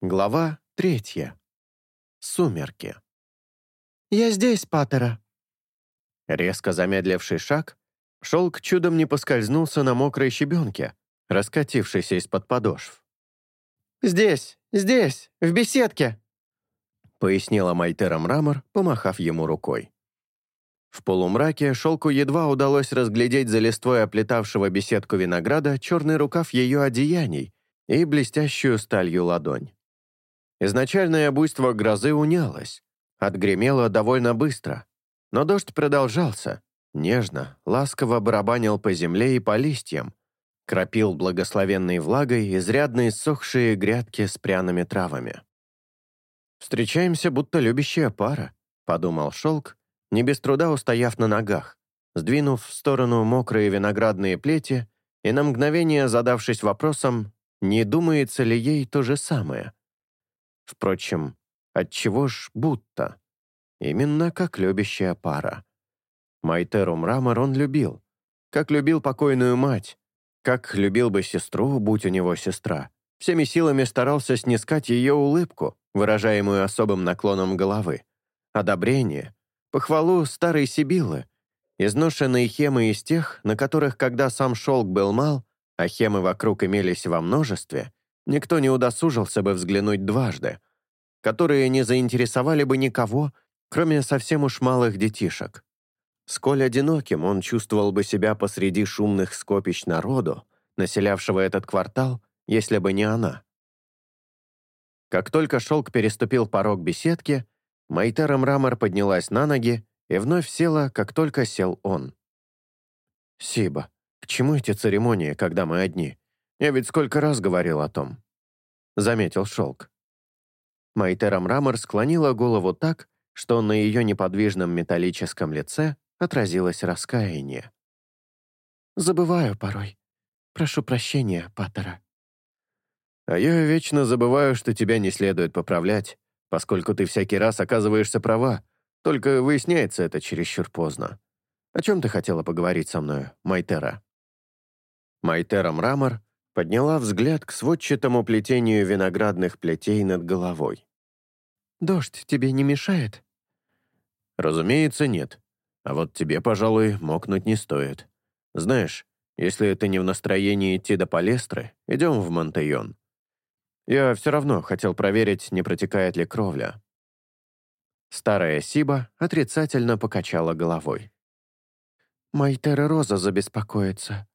Глава третья. Сумерки. «Я здесь, Паттера!» Резко замедливший шаг, шелк чудом не поскользнулся на мокрой щебенке, раскатившейся из-под подошв. «Здесь, здесь, в беседке!» пояснила Майтера Мрамор, помахав ему рукой. В полумраке шелку едва удалось разглядеть за листвой оплетавшего беседку винограда черный рукав ее одеяний и блестящую сталью ладонь. Изначальное буйство грозы унялось, отгремело довольно быстро, но дождь продолжался, нежно, ласково барабанил по земле и по листьям, кропил благословенной влагой изрядно иссохшие грядки с пряными травами. «Встречаемся, будто любящая пара», — подумал Шелк, не без труда устояв на ногах, сдвинув в сторону мокрые виноградные плети и на мгновение задавшись вопросом, не думается ли ей то же самое. Впрочем, отчего ж будто? Именно как любящая пара. Майтеру Мрамор он любил, как любил покойную мать, как любил бы сестру, будь у него сестра. Всеми силами старался снискать ее улыбку, выражаемую особым наклоном головы, одобрение, похвалу старой Сибилы, изношенные хемы из тех, на которых, когда сам шелк был мал, а хемы вокруг имелись во множестве, никто не удосужился бы взглянуть дважды, которые не заинтересовали бы никого, кроме совсем уж малых детишек. Сколь одиноким он чувствовал бы себя посреди шумных скопищ народу, населявшего этот квартал, если бы не она. Как только шелк переступил порог беседки, Майтера Мрамор поднялась на ноги и вновь села, как только сел он. «Сиба, к чему эти церемонии, когда мы одни? Я ведь сколько раз говорил о том», — заметил шелк. Майтера Мрамор склонила голову так, что на ее неподвижном металлическом лице отразилось раскаяние. «Забываю порой. Прошу прощения, Паттера». «А я вечно забываю, что тебя не следует поправлять поскольку ты всякий раз оказываешься права, только выясняется это чересчур поздно. О чем ты хотела поговорить со мною, Майтера?» Майтера Мрамор подняла взгляд к сводчатому плетению виноградных плетей над головой. «Дождь тебе не мешает?» «Разумеется, нет. А вот тебе, пожалуй, мокнуть не стоит. Знаешь, если ты не в настроении идти до Палестры, идем в Монтейон. Я все равно хотел проверить, не протекает ли кровля. Старая Сиба отрицательно покачала головой. Майтера Роза забеспокоится.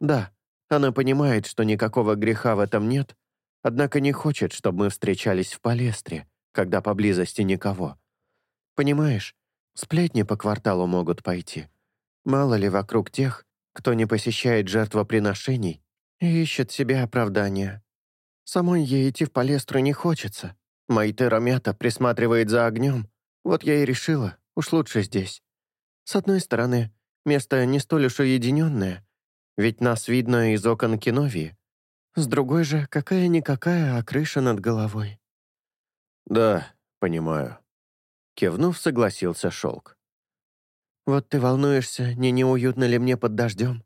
Да, она понимает, что никакого греха в этом нет, однако не хочет, чтобы мы встречались в Палестре, когда поблизости никого. Понимаешь, сплетни по кварталу могут пойти. Мало ли вокруг тех, кто не посещает жертвоприношений и ищет себе оправдания. Самой ей идти в Палестру не хочется. Майтера Мята присматривает за огнем. Вот я и решила, уж лучше здесь. С одной стороны, место не столь уж уединенное, ведь нас видно из окон Киновии. С другой же, какая-никакая, а крыша над головой. «Да, понимаю», — кивнув, согласился Шелк. «Вот ты волнуешься, не неуютно ли мне под дождем.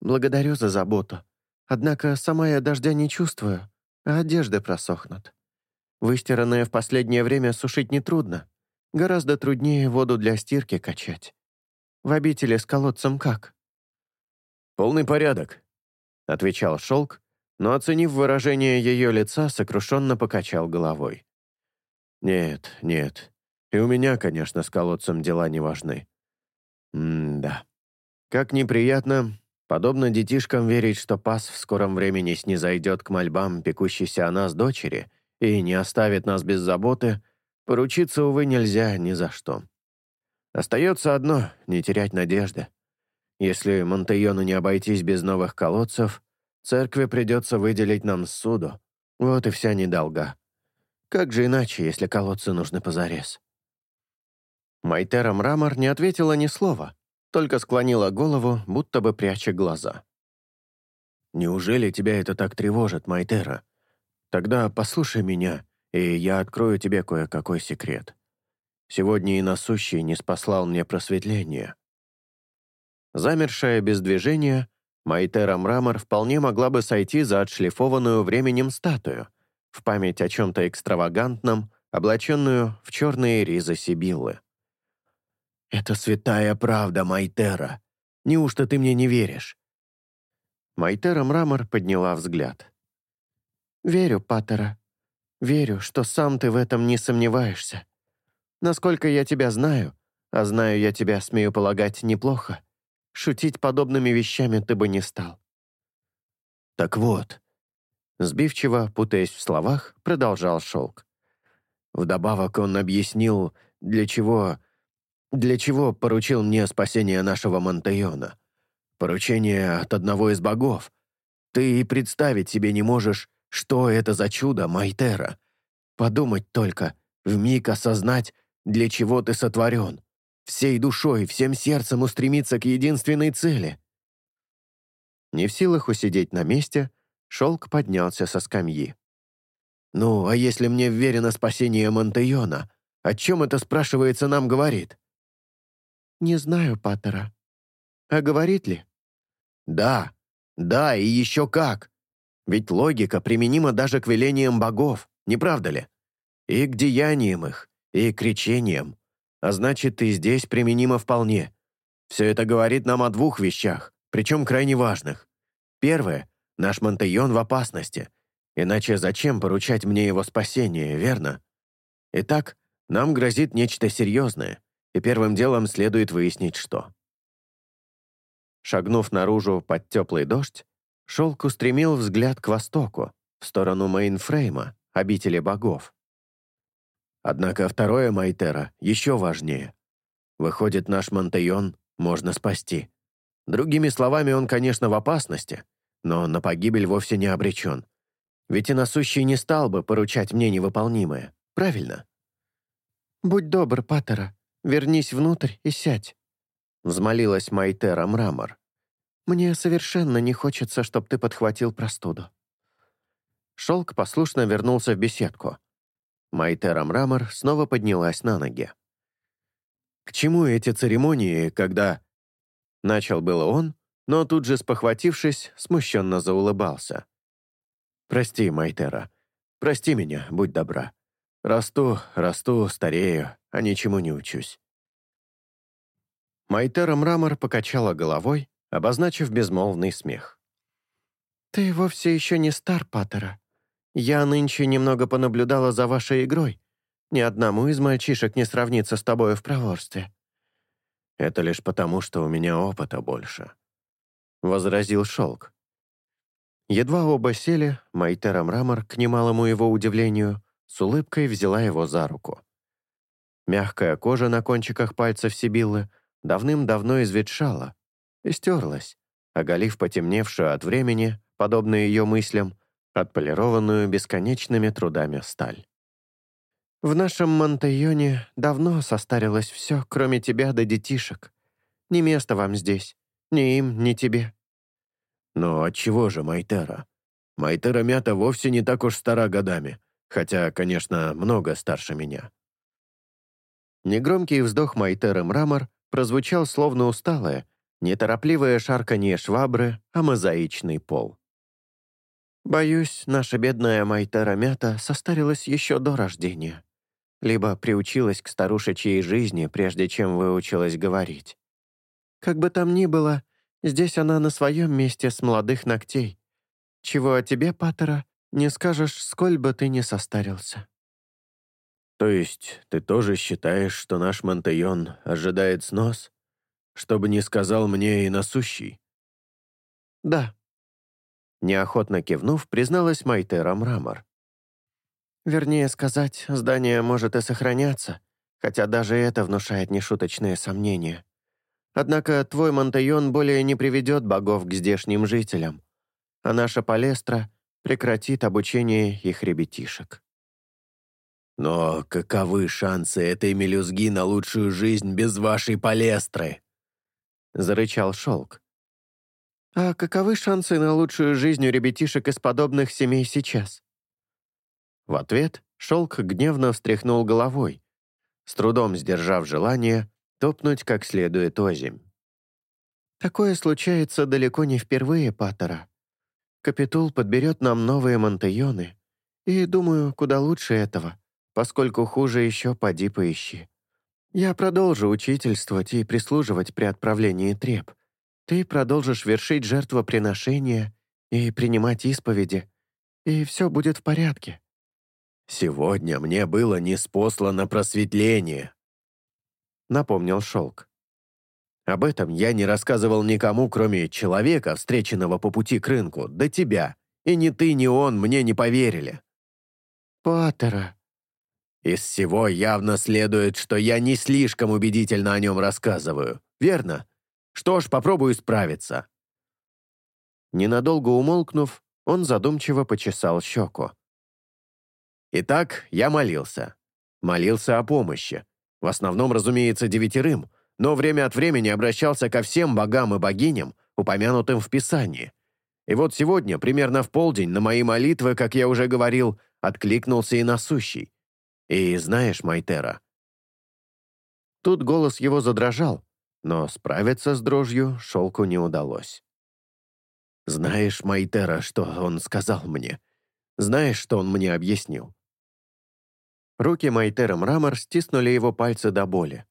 Благодарю за заботу. Однако сама я дождя не чувствую а одежды просохнут. Выстиранное в последнее время сушить нетрудно. Гораздо труднее воду для стирки качать. В обители с колодцем как? «Полный порядок», — отвечал Шелк, но, оценив выражение ее лица, сокрушенно покачал головой. «Нет, нет. И у меня, конечно, с колодцем дела не важны. М-да. Как неприятно, Подобно детишкам верить, что пас в скором времени снизойдет к мольбам, пекущейся о нас дочери, и не оставит нас без заботы, поручиться, увы, нельзя ни за что. Остается одно — не терять надежды. Если Монтейону не обойтись без новых колодцев, церкви придется выделить нам суду. Вот и вся недолга. Как же иначе, если колодцы нужны позарез? Майтера Мрамор не ответила ни слова, только склонила голову, будто бы пряча глаза. «Неужели тебя это так тревожит, Майтера? Тогда послушай меня, и я открою тебе кое-какой секрет. Сегодня и насущий не спаслал мне просветление». Замершая без движения, Майтера Мрамор вполне могла бы сойти за отшлифованную временем статую, в память о чем-то экстравагантном, облаченную в черные ризы Сибиллы. «Это святая правда, Майтера. Неужто ты мне не веришь?» Майтера Мрамор подняла взгляд. «Верю, Паттера. Верю, что сам ты в этом не сомневаешься. Насколько я тебя знаю, а знаю я тебя, смею полагать, неплохо, шутить подобными вещами ты бы не стал». «Так вот», — сбивчиво, путаясь в словах, продолжал Шелк. Вдобавок он объяснил, для чего... Для чего поручил мне спасение нашего Монтеона. Поручение от одного из богов. Ты и представить себе не можешь, что это за чудо, Майтера. Подумать только, вмиг осознать, для чего ты сотворен. Всей душой, всем сердцем устремиться к единственной цели. Не в силах усидеть на месте, Шелк поднялся со скамьи. «Ну, а если мне вверено спасение Монтеона, о чем это, спрашивается, нам говорит?» «Не знаю, Паттера. А говорит ли?» «Да, да, и еще как. Ведь логика применима даже к велениям богов, не правда ли? И к деяниям их, и к речениям. А значит, и здесь применимо вполне. Все это говорит нам о двух вещах, причем крайне важных. Первое — наш Монтейон в опасности — Иначе зачем поручать мне его спасение, верно? Итак, нам грозит нечто серьезное, и первым делом следует выяснить, что. Шагнув наружу под теплый дождь, Шелк устремил взгляд к востоку, в сторону мейнфрейма, обители богов. Однако второе Майтера еще важнее. Выходит, наш Мантейон можно спасти. Другими словами, он, конечно, в опасности, но на погибель вовсе не обречен. Ведь Иносущий не стал бы поручать мне невыполнимое, правильно? «Будь добр, Паттера, вернись внутрь и сядь», — взмолилась Майтера Мрамор. «Мне совершенно не хочется, чтобы ты подхватил простуду». Шелк послушно вернулся в беседку. Майтера Мрамор снова поднялась на ноги. «К чему эти церемонии, когда...» Начал было он, но тут же, спохватившись, смущенно заулыбался. Прости, Майтера. Прости меня, будь добра. Расту, расту, старею, а ничему не учусь». Майтера Мрамор покачала головой, обозначив безмолвный смех. «Ты вовсе еще не стар, Паттера. Я нынче немного понаблюдала за вашей игрой. Ни одному из мальчишек не сравнится с тобой в проворстве». «Это лишь потому, что у меня опыта больше», — возразил Шелк. Едва оба сели, Майтера Мрамор, к немалому его удивлению, с улыбкой взяла его за руку. Мягкая кожа на кончиках пальцев Сибиллы давным-давно изветшала и стерлась, оголив потемневшую от времени, подобно ее мыслям, отполированную бесконечными трудами сталь. «В нашем Монтайоне давно состарилось все, кроме тебя да детишек. Не место вам здесь, ни им, ни тебе. Но отчего же Майтера? Майтера Мята вовсе не так уж стара годами, хотя, конечно, много старше меня. Негромкий вздох Майтеры Мрамор прозвучал словно усталое, неторопливое шарканье швабры, а мозаичный пол. «Боюсь, наша бедная Майтера Мята состарилась еще до рождения. Либо приучилась к старушечьей жизни, прежде чем выучилась говорить. Как бы там ни было, Здесь она на своем месте с молодых ногтей. Чего о тебе, Паттера, не скажешь, сколь бы ты ни состарился». «То есть ты тоже считаешь, что наш Монтайон ожидает снос? Чтобы не сказал мне и насущий?» «Да», — неохотно кивнув, призналась Майтера Мрамор. «Вернее сказать, здание может и сохраняться, хотя даже это внушает нешуточные сомнения. Однако твой Монтайон более не приведет богов к здешним жителям, а наша Палестра прекратит обучение их ребятишек. «Но каковы шансы этой мелюзги на лучшую жизнь без вашей Палестры?» — зарычал Шелк. «А каковы шансы на лучшую жизнь у ребятишек из подобных семей сейчас?» В ответ Шелк гневно встряхнул головой, с трудом сдержав желание топнуть как следует озимь. Такое случается далеко не впервые, Паттера. Капитул подберет нам новые Монтайоны, И думаю, куда лучше этого, поскольку хуже еще поди поищи. Я продолжу учительствовать и прислуживать при отправлении треп. Ты продолжишь вершить жертвоприношения и принимать исповеди, и все будет в порядке». «Сегодня мне было неспослано просветление», — напомнил Шелк. «Об этом я не рассказывал никому, кроме человека, встреченного по пути к рынку, до тебя, и ни ты, ни он мне не поверили». «Паттера», из всего явно следует, что я не слишком убедительно о нем рассказываю, верно? Что ж, попробую справиться». Ненадолго умолкнув, он задумчиво почесал щеку. «Итак, я молился. Молился о помощи. В основном, разумеется, девятерым, но время от времени обращался ко всем богам и богиням, упомянутым в Писании. И вот сегодня, примерно в полдень, на мои молитвы, как я уже говорил, откликнулся и насущий. И знаешь, Майтера...» Тут голос его задрожал, но справиться с дрожью шелку не удалось. «Знаешь, Майтера, что он сказал мне? Знаешь, что он мне объяснил?» Руки Майтера Мрамор стиснули его пальцы до боли.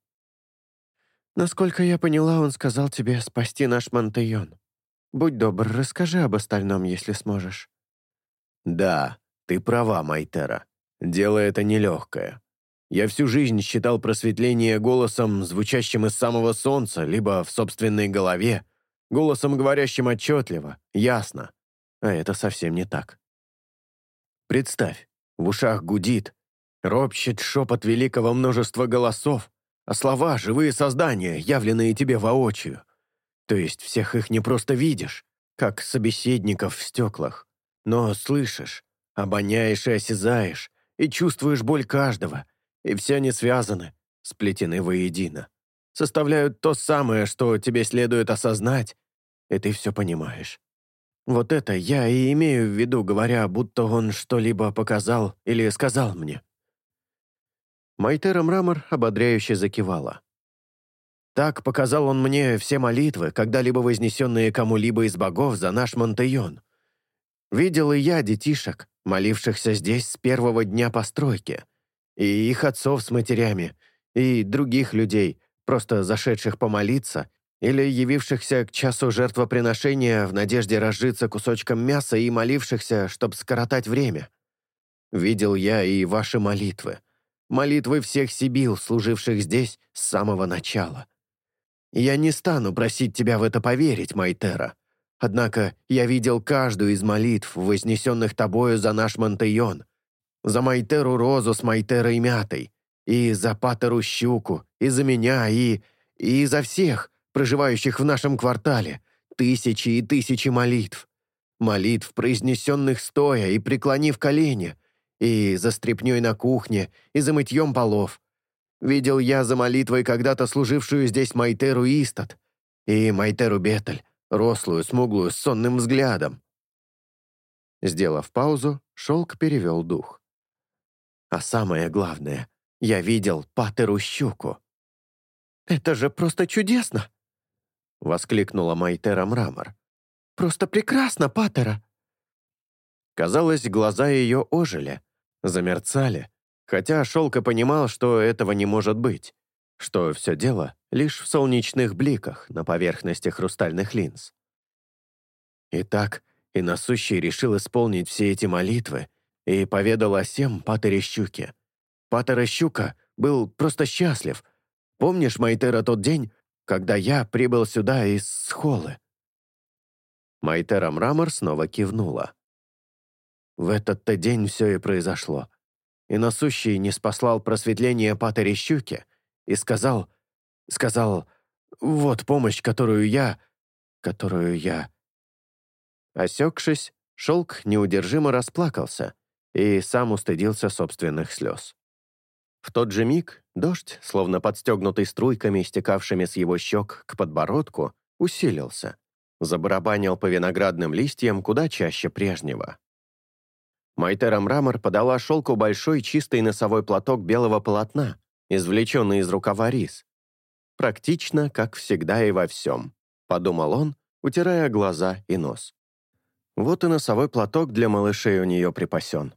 «Насколько я поняла, он сказал тебе спасти наш Монтейон. Будь добр, расскажи об остальном, если сможешь». «Да, ты права, Майтера. Дело это нелегкое. Я всю жизнь считал просветление голосом, звучащим из самого солнца, либо в собственной голове, голосом, говорящим отчетливо, ясно. А это совсем не так. Представь, в ушах гудит, ропщет шепот великого множества голосов, а слова — живые создания, явленные тебе воочию. То есть всех их не просто видишь, как собеседников в стеклах, но слышишь, обоняешь и осязаешь, и чувствуешь боль каждого, и все они связаны, сплетены воедино. Составляют то самое, что тебе следует осознать, и ты все понимаешь. Вот это я и имею в виду, говоря, будто он что-либо показал или сказал мне. Майтера Мрамор ободряюще закивала. Так показал он мне все молитвы, когда-либо вознесенные кому-либо из богов за наш Монтейон. Видел и я детишек, молившихся здесь с первого дня постройки, и их отцов с матерями, и других людей, просто зашедших помолиться или явившихся к часу жертвоприношения в надежде разжиться кусочком мяса и молившихся, чтобы скоротать время. Видел я и ваши молитвы. Молитвы всех сибил, служивших здесь с самого начала. Я не стану просить тебя в это поверить, Майтера, Однако я видел каждую из молитв, вознесенных тобою за наш Монтейон, за Майтеру Розу с Майтерой Мятой, и за Патеру Щуку, и за меня, и... и за всех, проживающих в нашем квартале. Тысячи и тысячи молитв. Молитв, произнесенных стоя и преклонив колени, и за стряпнёй на кухне, и за мытьем полов. Видел я за молитвой когда-то служившую здесь Майтеру Истат и Майтеру Бетель, рослую, смуглую, с сонным взглядом. Сделав паузу, Шелк перевел дух. А самое главное, я видел Патеру Щуку. «Это же просто чудесно!» — воскликнула Майтера Мрамор. «Просто прекрасно, Патера!» Казалось, глаза ее ожили, замерцали, хотя Шелка понимал, что этого не может быть что все дело лишь в солнечных бликах на поверхности хрустальных линз. Итак, и насущий решил исполнить все эти молитвы и поведал о всем Патере Щуке. Патера Щука был просто счастлив. Помнишь, Майтера, тот день, когда я прибыл сюда из Схолы?» Майтера Мрамор снова кивнула. В этот-то день все и произошло. И насущий не спаслал просветление Патере Щуке — и сказал, сказал, вот помощь, которую я, которую я... Осекшись, шелк неудержимо расплакался и сам устыдился собственных слез. В тот же миг дождь, словно подстегнутый струйками, стекавшими с его щек к подбородку, усилился, забарабанил по виноградным листьям куда чаще прежнего. Майтера Мрамор подала шелку большой чистый носовой платок белого полотна, извлеченный из рукава рис. Практично, как всегда и во всем, подумал он, утирая глаза и нос. Вот и носовой платок для малышей у нее припасен.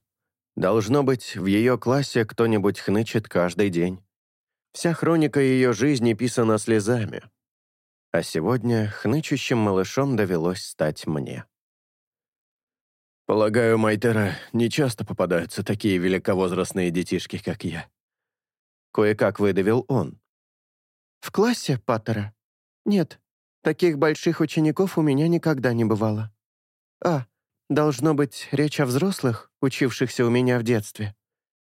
Должно быть, в ее классе кто-нибудь хнычет каждый день. Вся хроника ее жизни писана слезами. А сегодня хнычущим малышом довелось стать мне. Полагаю, Майтера нечасто попадаются такие великовозрастные детишки, как я. Кое-как выдавил он. В классе Паттера? Нет, таких больших учеников у меня никогда не бывало. А, должно быть, речь о взрослых, учившихся у меня в детстве.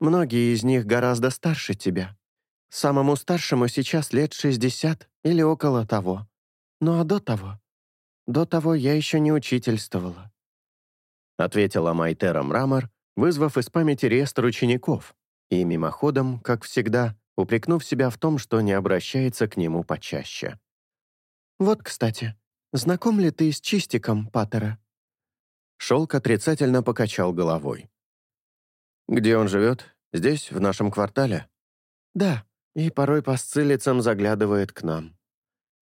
Многие из них гораздо старше тебя. Самому старшему сейчас лет 60 или около того. Ну а до того? До того я еще не учительствовала ответила Майтера Мрамор, вызвав из памяти реестр учеников, и мимоходом, как всегда, упрекнув себя в том, что не обращается к нему почаще. «Вот, кстати, знаком ли ты с Чистиком Паттера?» Шелк отрицательно покачал головой. «Где он живет? Здесь, в нашем квартале?» «Да, и порой по сцилицам заглядывает к нам.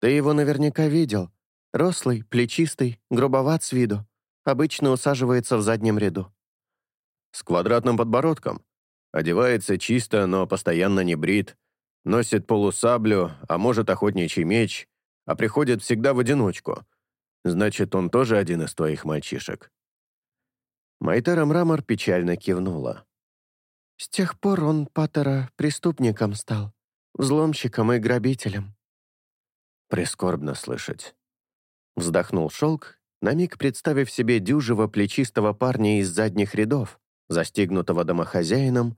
Ты его наверняка видел. Рослый, плечистый, грубоват с виду. Обычно усаживается в заднем ряду. С квадратным подбородком. Одевается чисто, но постоянно не брит. Носит полусаблю, а может охотничий меч, а приходит всегда в одиночку. Значит, он тоже один из твоих мальчишек. Майтера Мрамор печально кивнула. С тех пор он, Паттера, преступником стал, взломщиком и грабителем. Прискорбно слышать. Вздохнул шелк на миг представив себе дюжего плечистого парня из задних рядов, застигнутого домохозяином,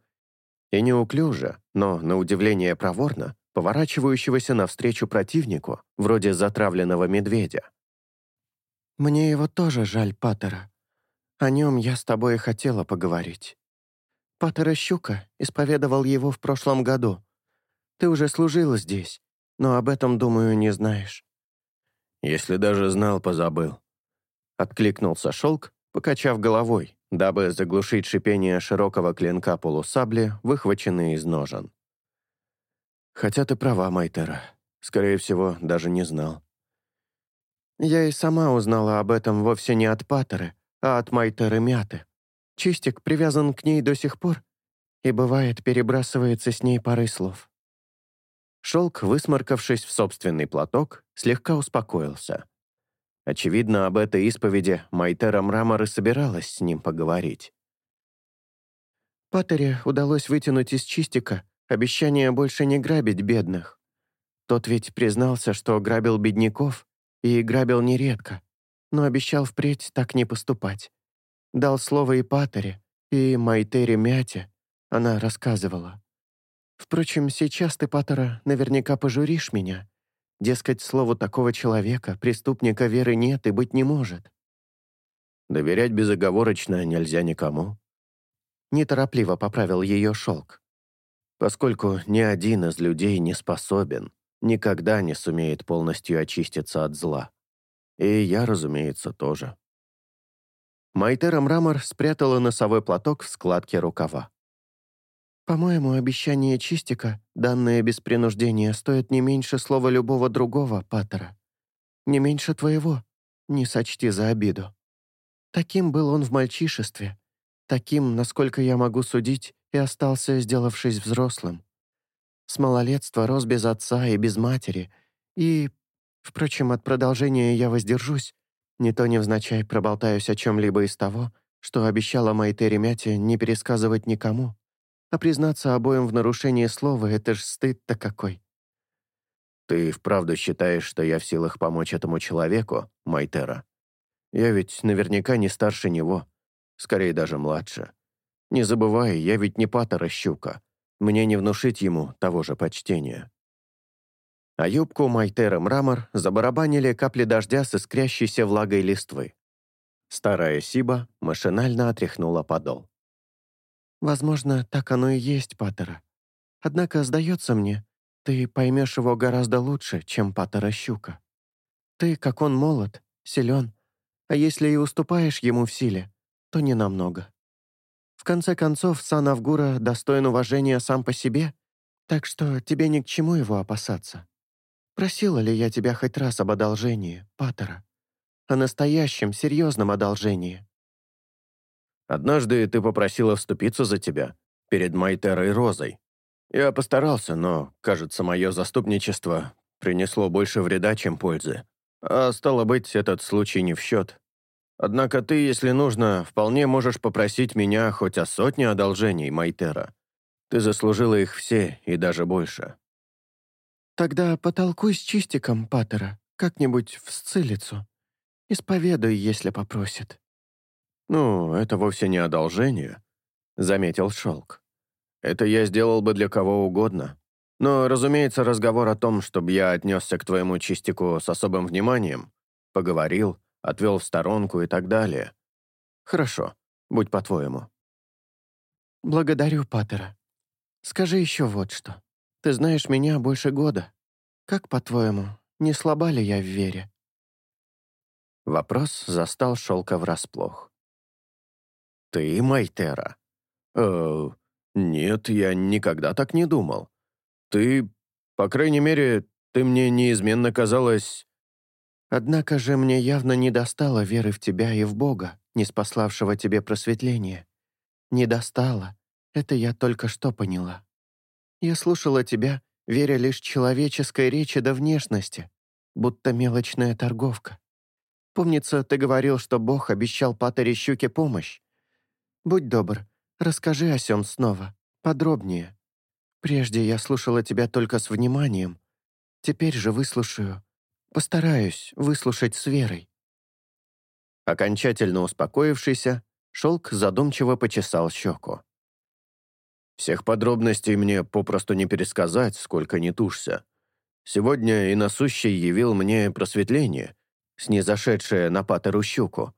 и неуклюже, но, на удивление проворно, поворачивающегося навстречу противнику, вроде затравленного медведя. «Мне его тоже жаль, Паттера. О нем я с тобой хотела поговорить. Паттера Щука исповедовал его в прошлом году. Ты уже служила здесь, но об этом, думаю, не знаешь». «Если даже знал, позабыл», Откликнулся шелк, покачав головой, дабы заглушить шипение широкого клинка полусабли, выхваченный из ножен. «Хотя ты права, Майтера. Скорее всего, даже не знал». «Я и сама узнала об этом вовсе не от Паттеры, а от Майтеры Мяты. Чистик привязан к ней до сих пор и, бывает, перебрасывается с ней парой слов». Шелк, высморкавшись в собственный платок, слегка успокоился. Очевидно, об этой исповеди Майтера Мрамор и собиралась с ним поговорить. Паттере удалось вытянуть из чистика обещание больше не грабить бедных. Тот ведь признался, что грабил бедняков, и грабил нередко, но обещал впредь так не поступать. Дал слово и Паттере, и Майтере Мяте, она рассказывала. Впрочем, сейчас ты, Паттера, наверняка пожуришь меня, Дескать, слову такого человека, преступника веры нет и быть не может. Доверять безоговорочно нельзя никому. Неторопливо поправил ее шелк. Поскольку ни один из людей не способен, никогда не сумеет полностью очиститься от зла. И я, разумеется, тоже. Майтера Мрамор спрятала носовой платок в складке рукава. «По-моему, обещание Чистика, данное без принуждения, стоит не меньше слова любого другого, Паттера. Не меньше твоего, не сочти за обиду. Таким был он в мальчишестве. Таким, насколько я могу судить, и остался, сделавшись взрослым. С малолетства рос без отца и без матери, и... Впрочем, от продолжения я воздержусь, не то невзначай проболтаюсь о чем-либо из того, что обещала Майтере Мяте не пересказывать никому. А признаться обоим в нарушении слова — это ж стыд-то какой. Ты вправду считаешь, что я в силах помочь этому человеку, Майтера? Я ведь наверняка не старше него, скорее даже младше. Не забывай, я ведь не патера щука. Мне не внушить ему того же почтения. А юбку Майтера Мрамор забарабанили капли дождя с искрящейся влагой листвы. Старая Сиба машинально отряхнула подол. Возможно, так оно и есть, Паттера. Однако, сдается мне, ты поймешь его гораздо лучше, чем Паттера Щука. Ты, как он, молод, силен, а если и уступаешь ему в силе, то не намного. В конце концов, сан Авгура достоин уважения сам по себе, так что тебе ни к чему его опасаться. Просила ли я тебя хоть раз об одолжении, Паттера? О настоящем, серьезном одолжении?» Однажды ты попросила вступиться за тебя перед Майтерой Розой. Я постарался, но, кажется, мое заступничество принесло больше вреда, чем пользы. А стало быть, этот случай не в счет. Однако ты, если нужно, вполне можешь попросить меня хоть о сотне одолжений, Майтера. Ты заслужила их все и даже больше. Тогда потолкуй с чистиком, Паттера, как-нибудь в сцилицу. Исповедуй, если попросит. Ну, это вовсе не одолжение, — заметил Шелк. Это я сделал бы для кого угодно. Но, разумеется, разговор о том, чтобы я отнесся к твоему чистику с особым вниманием, поговорил, отвел в сторонку и так далее. Хорошо, будь по-твоему. Благодарю, Паттера. Скажи еще вот что. Ты знаешь меня больше года. Как, по-твоему, не слаба ли я в вере?» Вопрос застал Шелка врасплох. «Ты, Майтера?» «Э, нет, я никогда так не думал. Ты, по крайней мере, ты мне неизменно казалась...» «Однако же мне явно не достало веры в тебя и в Бога, не спаславшего тебе просветление. Не достало. Это я только что поняла». Я слушала тебя, веря лишь человеческой речи до внешности, будто мелочная торговка. Помнится, ты говорил, что Бог обещал Патере Щуке помощь. Будь добр, расскажи о сём снова, подробнее. Прежде я слушала тебя только с вниманием, теперь же выслушаю. Постараюсь выслушать с верой». Окончательно успокоившийся, Шелк задумчиво почесал щеку. Всех подробностей мне попросту не пересказать, сколько не тушься. Сегодня и насущий явил мне просветление, снизошедшее на Патеру Щуку.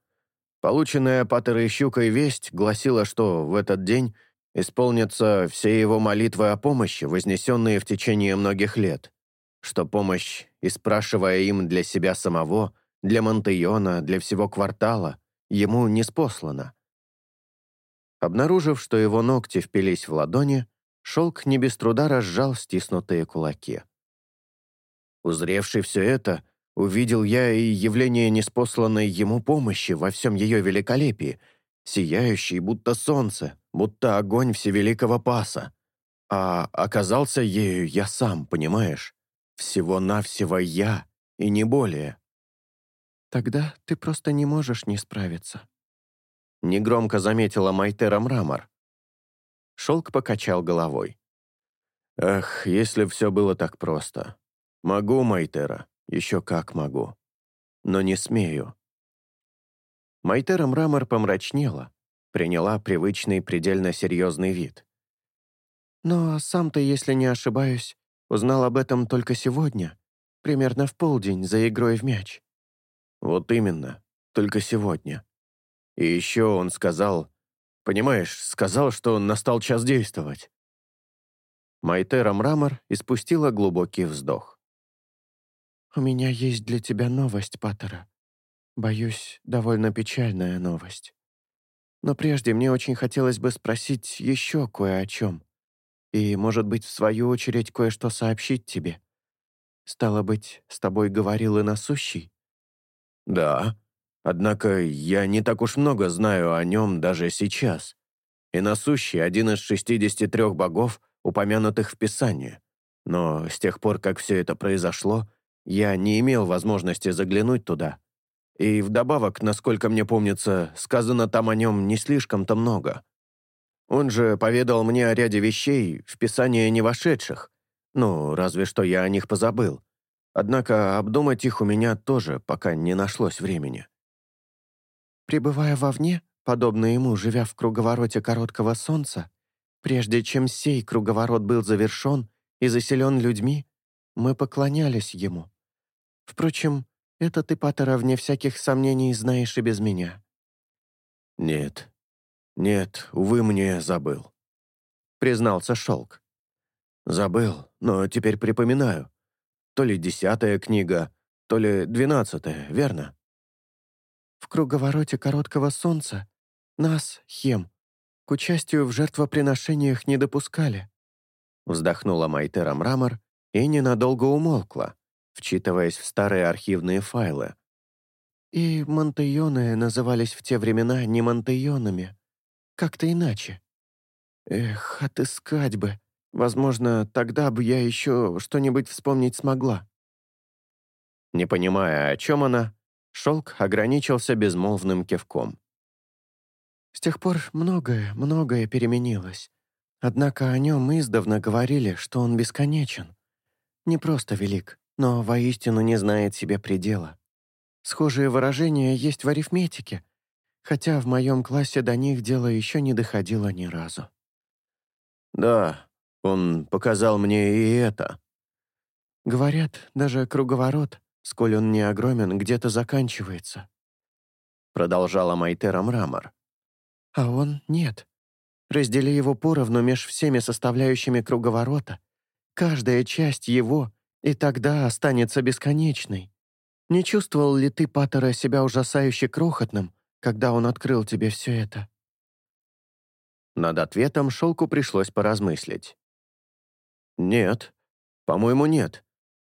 Полученная Патерой Щукой весть гласила, что в этот день исполнятся все его молитвы о помощи, вознесенные в течение многих лет, что помощь, испрашивая им для себя самого, для Монтейона, для всего квартала, ему не спослана. Обнаружив, что его ногти впились в ладони, шелк не без труда разжал стиснутые кулаки. Узревший все это, увидел я и явление неспосланной ему помощи во всем ее великолепии, сияющей, будто солнце, будто огонь всевеликого паса. А оказался ею я сам, понимаешь? Всего-навсего я, и не более. Тогда ты просто не можешь не справиться негромко заметила Майтера Мрамор. Шелк покачал головой. «Ах, если все было так просто. Могу, Майтера, еще как могу. Но не смею». Майтера Мрамор помрачнела, приняла привычный предельно серьезный вид. «Но сам-то, если не ошибаюсь, узнал об этом только сегодня, примерно в полдень за игрой в мяч». «Вот именно, только сегодня», и еще он сказал... Понимаешь, сказал, что настал час действовать. Майтера Мрамор испустила глубокий вздох. «У меня есть для тебя новость, Паттера. Боюсь, довольно печальная новость. Но прежде мне очень хотелось бы спросить еще кое о чем. И, может быть, в свою очередь, кое-что сообщить тебе. Стало быть, с тобой говорил и насущий?» «Да», Однако я не так уж много знаю о нем даже сейчас. И насущий один из 63 богов, упомянутых в Писании. Но с тех пор, как все это произошло, я не имел возможности заглянуть туда. И вдобавок, насколько мне помнится, сказано там о нем не слишком-то много. Он же поведал мне о ряде вещей, в Писание не вошедших. Ну, разве что я о них позабыл. Однако обдумать их у меня тоже пока не нашлось времени. Пребывая вовне, подобно ему, живя в круговороте короткого солнца, прежде чем сей круговорот был завершен и заселен людьми, мы поклонялись ему. Впрочем, это ты, Паттера, вне всяких сомнений знаешь и без меня». «Нет, нет, увы, мне забыл», — признался Шелк. «Забыл, но теперь припоминаю. То ли десятая книга, то ли двенадцатая, верно?» В круговороте короткого солнца нас, Хем, к участию в жертвоприношениях не допускали. Вздохнула Майтера Мрамор и ненадолго умолкла, вчитываясь в старые архивные файлы. И Монтейоны назывались в те времена не Монтейонами, как-то иначе. Эх, отыскать бы. Возможно, тогда бы я еще что-нибудь вспомнить смогла. Не понимая, о чем она, Шелк ограничился безмолвным кивком. С тех пор многое, многое переменилось. Однако о нем издавна говорили, что он бесконечен. Не просто велик, но воистину не знает себе предела. Схожие выражения есть в арифметике, хотя в моем классе до них дело еще не доходило ни разу. «Да, он показал мне и это». Говорят, даже круговорот, сколь он не огромен, где-то заканчивается. Продолжала Майтера Мрамор. А он нет. Раздели его поровну меж всеми составляющими круговорота. Каждая часть его и тогда останется бесконечной. Не чувствовал ли ты, Паттера, себя ужасающе крохотным, когда он открыл тебе все это?» Над ответом Шелку пришлось поразмыслить. «Нет, по-моему, нет.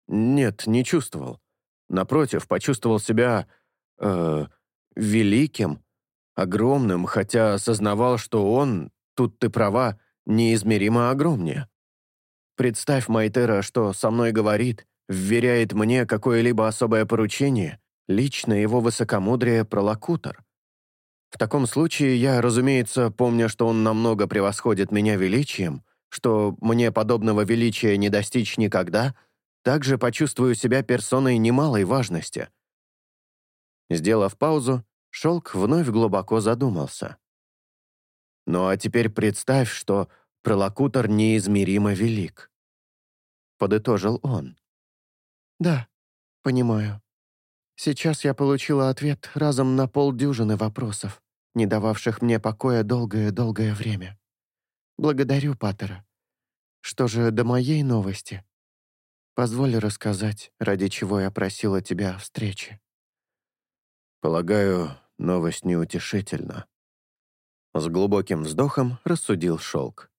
Нет, не чувствовал. Напротив, почувствовал себя... Э, великим, огромным, хотя осознавал, что он, тут ты права, неизмеримо огромнее. Представь, Майтера, что со мной говорит, вверяет мне какое-либо особое поручение, лично его высокомудрие пролокутор. В таком случае я, разумеется, помня, что он намного превосходит меня величием, что мне подобного величия не достичь никогда, также почувствую себя персоной немалой важности. Сделав паузу, Шелк вновь глубоко задумался. Ну а теперь представь, что пролокутор неизмеримо велик. Подытожил он. Да, понимаю. Сейчас я получила ответ разом на полдюжины вопросов, не дававших мне покоя долгое-долгое время. Благодарю, Паттера. Что же до моей новости? Позволь рассказать, ради чего я просила тебя о встрече. Полагаю, новость неутешительна. С глубоким вздохом рассудил Шелк.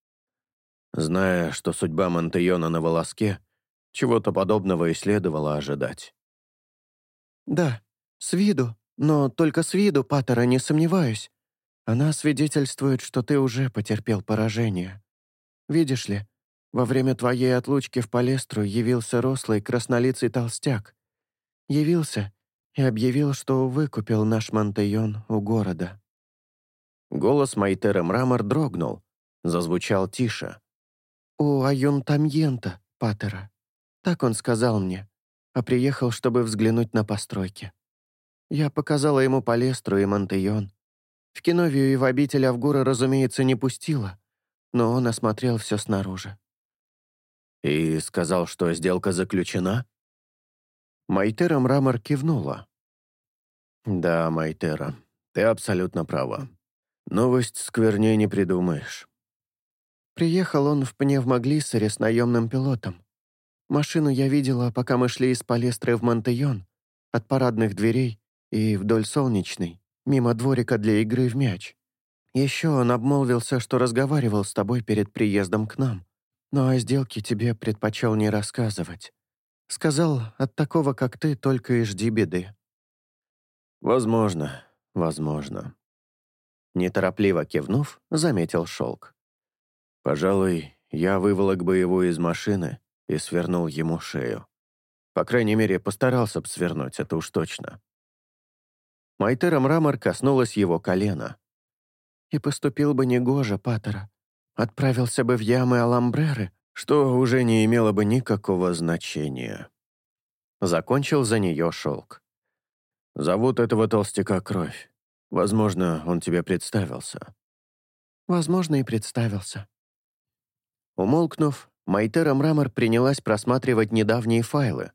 Зная, что судьба Монтейона на волоске, чего-то подобного и следовало ожидать. «Да, с виду, но только с виду, Паттера, не сомневаюсь. Она свидетельствует, что ты уже потерпел поражение. Видишь ли, во время твоей отлучки в Палестру явился рослый краснолицый толстяк. Явился и объявил, что выкупил наш Монтейон у города». Голос Майтера Мрамор дрогнул, зазвучал тише. «У Аюнтамьента, Паттера. Так он сказал мне, а приехал, чтобы взглянуть на постройки. Я показала ему Палестру и Монтейон. В Киновию и в обитель Авгура, разумеется, не пустила, но он осмотрел все снаружи. «И сказал, что сделка заключена?» Майтера Мрамор кивнула. «Да, Майтера, ты абсолютно права. Новость сквернее не придумаешь». Приехал он в пневмоглиссере с наемным пилотом. Машину я видела, пока мы шли из Палестры в Монтейон, от парадных дверей и вдоль Солнечной, мимо дворика для игры в мяч. Еще он обмолвился, что разговаривал с тобой перед приездом к нам, но о сделке тебе предпочел не рассказывать. Сказал, от такого, как ты, только и жди беды. «Возможно, возможно». Неторопливо кивнув, заметил шелк. «Пожалуй, я выволок бы его из машины и свернул ему шею. По крайней мере, постарался бы свернуть, это уж точно». Майтера Мрамор коснулась его колена. «И поступил бы негоже, Паттера. Отправился бы в ямы Аламбреры, что уже не имело бы никакого значения». Закончил за нее шелк. Зовут этого толстяка Кровь. Возможно, он тебе представился». «Возможно, и представился». Умолкнув, Майтера Мрамор принялась просматривать недавние файлы.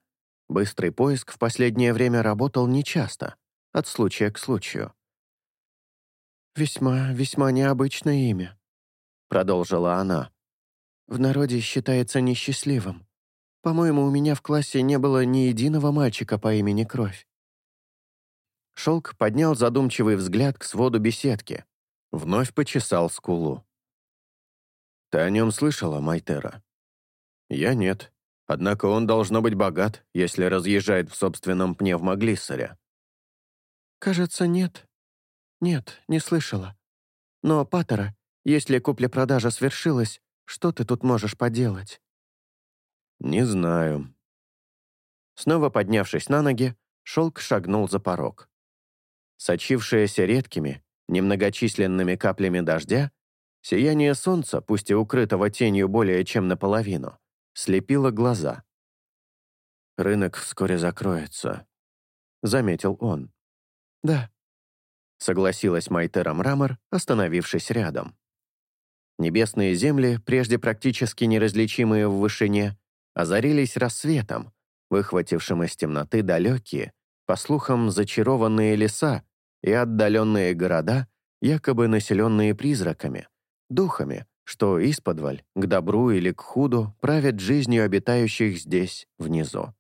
Быстрый поиск в последнее время работал нечасто, от случая к случаю. «Весьма, весьма необычное имя», — продолжила она. «В народе считается несчастливым. По-моему, у меня в классе не было ни единого мальчика по имени Кровь. Шелк поднял задумчивый взгляд к своду беседки. Вновь почесал скулу. «Ты о нем слышала, Майтера?» «Я нет. Однако он должно быть богат, если разъезжает в собственном пневмоглиссере». «Кажется, нет. Нет, не слышала. Но, Паттера, если купля-продажа свершилась, что ты тут можешь поделать?» «Не знаю». Снова поднявшись на ноги, Шелк шагнул за порог. Сочившееся редкими, немногочисленными каплями дождя, сияние солнца, пусть и укрытого тенью более чем наполовину, слепило глаза. «Рынок вскоре закроется», — заметил он. «Да», — согласилась Майтера Мрамор, остановившись рядом. Небесные земли, прежде практически неразличимые в вышине, озарились рассветом, выхватившим из темноты далекие, по слухам, зачарованные леса и отдаленные города, якобы населенные призраками, духами, что исподволь, к добру или к худу, правят жизнью обитающих здесь, внизу.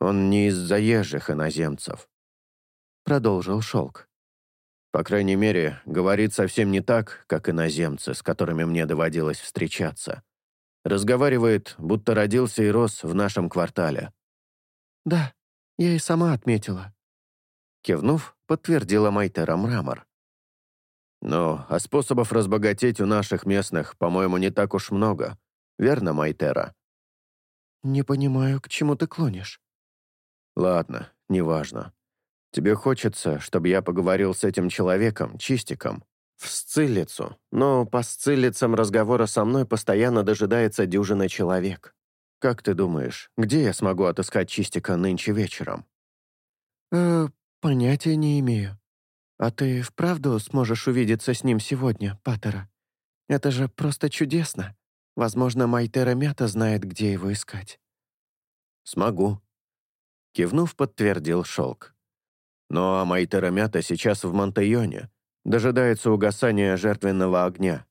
«Он не из заезжих иноземцев», — продолжил Шелк. «По крайней мере, говорит совсем не так, как иноземцы, с которыми мне доводилось встречаться. Разговаривает, будто родился и рос в нашем квартале». «Да, я и сама отметила». Кивнув, подтвердила Майтера Мрамор. «Ну, а способов разбогатеть у наших местных, по-моему, не так уж много. Верно, Майтера?» «Не понимаю, к чему ты клонишь?» «Ладно, неважно. Тебе хочется, чтобы я поговорил с этим человеком, чистиком, в Сциллицу, но по Сциллицам разговора со мной постоянно дожидается дюжина человек. Как ты думаешь, где я смогу отыскать Чистика нынче вечером?» «Э, понятия не имею. А ты вправду сможешь увидеться с ним сегодня, Паттера? Это же просто чудесно. Возможно, Майтера Мята знает, где его искать». «Смогу», — кивнув, подтвердил Шелк. «Ну а Майтера Мята сейчас в Монтайоне, дожидается угасания жертвенного огня.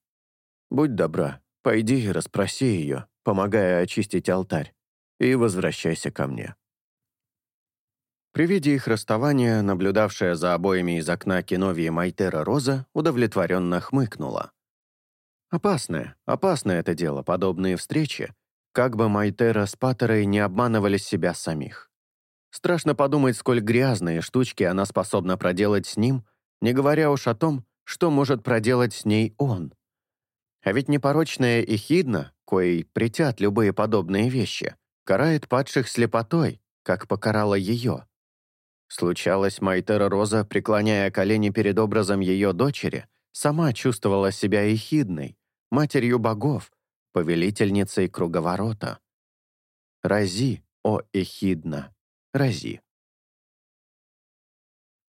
Будь добра, пойди и расспроси ее, помогая очистить алтарь, и возвращайся ко мне». При виде их расставания, наблюдавшая за обоями из окна киновии Майтера Роза удовлетворенно хмыкнула. Опасное, опасное это дело, подобные встречи, как бы Майтера с Паттерой не обманывали себя самих. Страшно подумать, сколь грязные штучки она способна проделать с ним, не говоря уж о том, что может проделать с ней он. А ведь непорочная Эхидна, коей притят любые подобные вещи, карает падших слепотой, как покарала ее. Случалось, Майтера Роза, преклоняя колени перед образом ее дочери, сама чувствовала себя Эхидной, матерью богов, повелительницей круговорота. Рази, о Эхидна, рази.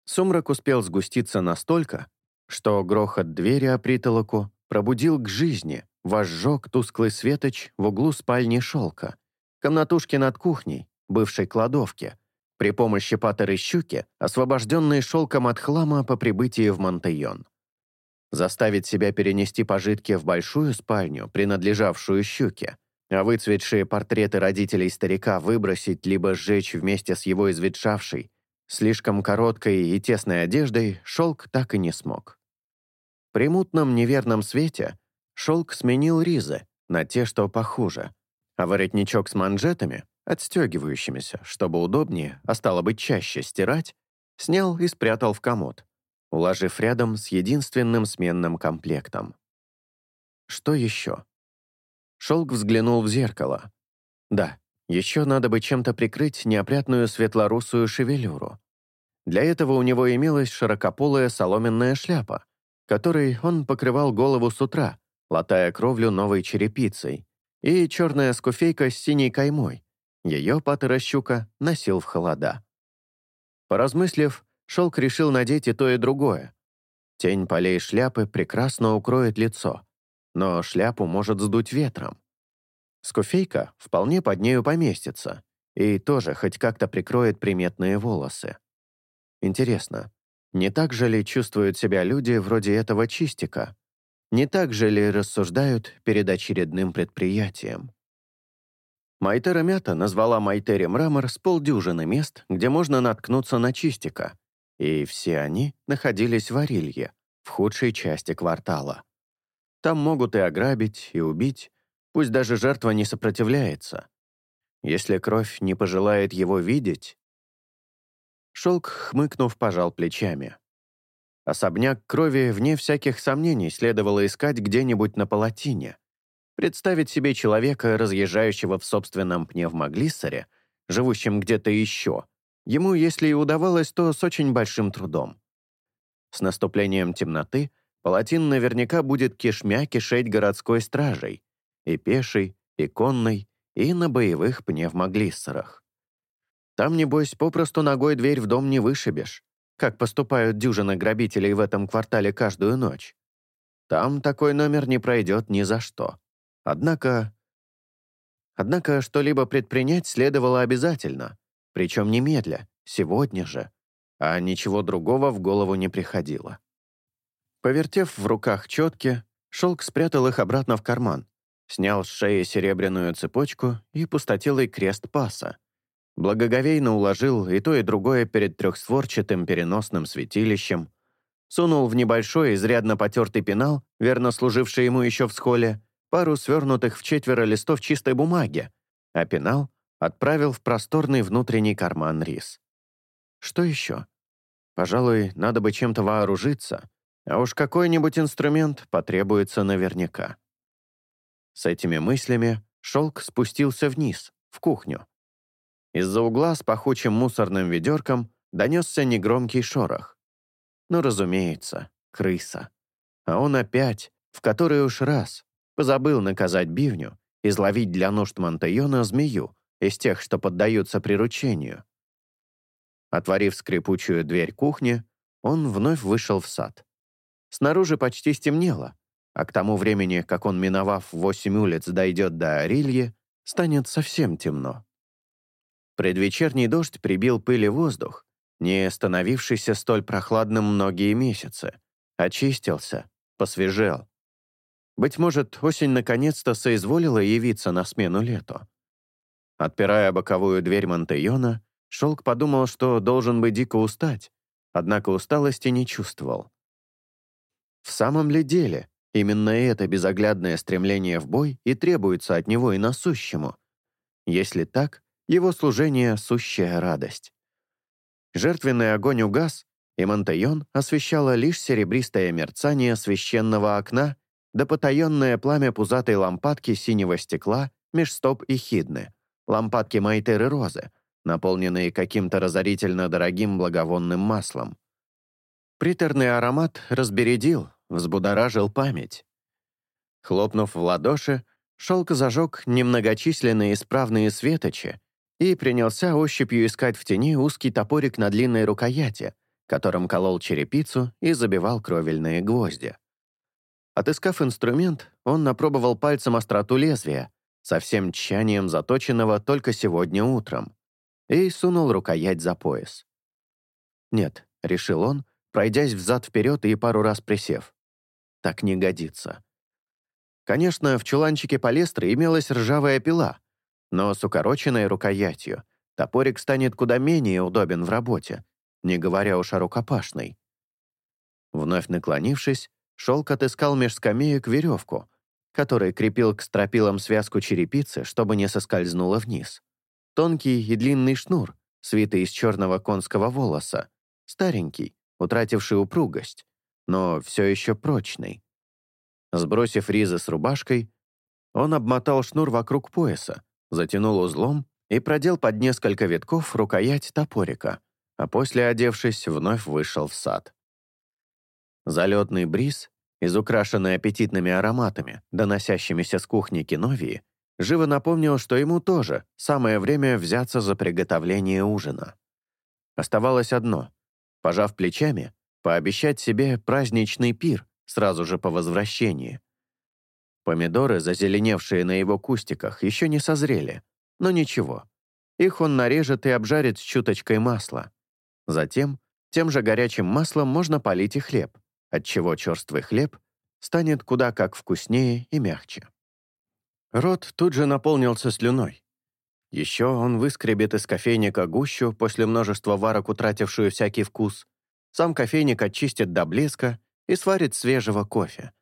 Сумрак успел сгуститься настолько, что грохот двери о притолоку пробудил к жизни, возжег тусклый светоч в углу спальни шелка, комнатушки над кухней, бывшей кладовки, при помощи патеры щуки, освобожденные шелком от хлама по прибытии в Монтейон. Заставить себя перенести пожитки в большую спальню, принадлежавшую щуке, а выцветшие портреты родителей старика выбросить либо сжечь вместе с его изветшавшей, Слишком короткой и тесной одеждой шелк так и не смог. При мутном неверном свете шелк сменил ризы на те, что похуже, а воротничок с манжетами, отстегивающимися, чтобы удобнее, а стало быть чаще стирать, снял и спрятал в комод, уложив рядом с единственным сменным комплектом. Что еще? Шелк взглянул в зеркало. Да, еще надо бы чем-то прикрыть неопрятную светлорусую шевелюру. Для этого у него имелась широкополая соломенная шляпа, которой он покрывал голову с утра, латая кровлю новой черепицей, и черная скуфейка с синей каймой. Ее Паттера Щука носил в холода. Поразмыслив, Шелк решил надеть и то, и другое. Тень полей шляпы прекрасно укроет лицо, но шляпу может сдуть ветром. Скуфейка вполне под нею поместится и тоже хоть как-то прикроет приметные волосы. Интересно, не так же ли чувствуют себя люди вроде этого чистика? Не так же ли рассуждают перед очередным предприятием? Майтера Мята назвала Майтере Мрамор с полдюжины мест, где можно наткнуться на чистика, и все они находились в Арилье, в худшей части квартала. Там могут и ограбить, и убить, Пусть даже жертва не сопротивляется. Если кровь не пожелает его видеть... Шелк, хмыкнув, пожал плечами. Особняк крови, вне всяких сомнений, следовало искать где-нибудь на палатине. Представить себе человека, разъезжающего в собственном пневмоглиссере, живущем где-то еще, ему, если и удавалось, то с очень большим трудом. С наступлением темноты палатин наверняка будет кишмя кишеть городской стражей, и пешей, и конной, и на боевых пневмоглиссерах. Там, небось, попросту ногой дверь в дом не вышибешь, как поступают дюжины грабителей в этом квартале каждую ночь. Там такой номер не пройдет ни за что. Однако... Однако что-либо предпринять следовало обязательно, причем немедля, сегодня же, а ничего другого в голову не приходило. Повертев в руках четки, Шелк спрятал их обратно в карман, снял с шеи серебряную цепочку и пустотелый крест паса, Благоговейно уложил и то, и другое перед трехстворчатым переносным святилищем, сунул в небольшой, изрядно потертый пенал, верно служивший ему еще в схоле, пару свернутых в четверо листов чистой бумаги, а пенал отправил в просторный внутренний карман рис. Что еще? Пожалуй, надо бы чем-то вооружиться, а уж какой-нибудь инструмент потребуется наверняка. С этими мыслями шелк спустился вниз, в кухню, из-за угла с пахучим мусорным ведерком донесся негромкий шорох. Ну, разумеется, крыса. А он опять, в который уж раз, позабыл наказать бивню, изловить для нужд Монтайона змею из тех, что поддаются приручению. Отворив скрипучую дверь кухни, он вновь вышел в сад. Снаружи почти стемнело, а к тому времени, как он, миновав восемь улиц, дойдет до Орильи, станет совсем темно. Предвечерний дождь прибил пыли воздух, не становившийся столь прохладным многие месяцы. Очистился, посвежел. Быть может, осень наконец-то соизволила явиться на смену лету. Отпирая боковую дверь Монтейона, Шелк подумал, что должен бы дико устать, однако усталости не чувствовал. В самом ли деле, именно это безоглядное стремление в бой и требуется от него и насущему? Если так, его служение — сущая радость. Жертвенный огонь угас, и Монтайон освещало лишь серебристое мерцание священного окна да потаенное пламя пузатой лампадки синего стекла меж стоп и хидны, лампадки Майтеры Розы, наполненные каким-то разорительно дорогим благовонным маслом. Приторный аромат разбередил, взбудоражил память. Хлопнув в ладоши, шелк зажег немногочисленные исправные светочи и принялся ощупью искать в тени узкий топорик на длинной рукояти, которым колол черепицу и забивал кровельные гвозди. Отыскав инструмент, он напробовал пальцем остроту лезвия, со всем тщанием заточенного только сегодня утром, и сунул рукоять за пояс. «Нет», — решил он, пройдясь взад-вперед и пару раз присев. «Так не годится». Конечно, в чуланчике палестры имелась ржавая пила — но с укороченной рукоятью топорик станет куда менее удобен в работе, не говоря уж о рукопашной. Вновь наклонившись, шелк отыскал меж скамеек веревку, который крепил к стропилам связку черепицы, чтобы не соскользнула вниз. Тонкий и длинный шнур, свитый из черного конского волоса, старенький, утративший упругость, но все еще прочный. Сбросив ризы с рубашкой, он обмотал шнур вокруг пояса, затянул узлом и продел под несколько витков рукоять топорика, а после, одевшись, вновь вышел в сад. Залетный бриз, изукрашенный аппетитными ароматами, доносящимися с кухни Киновии, живо напомнил, что ему тоже самое время взяться за приготовление ужина. Оставалось одно — пожав плечами, пообещать себе праздничный пир сразу же по возвращении — Помидоры, зазеленевшие на его кустиках, еще не созрели, но ничего. Их он нарежет и обжарит с чуточкой масла. Затем тем же горячим маслом можно полить и хлеб, отчего черствый хлеб станет куда как вкуснее и мягче. Рот тут же наполнился слюной. Еще он выскребет из кофейника гущу после множества варок, утратившую всякий вкус. Сам кофейник очистит до блеска и сварит свежего кофе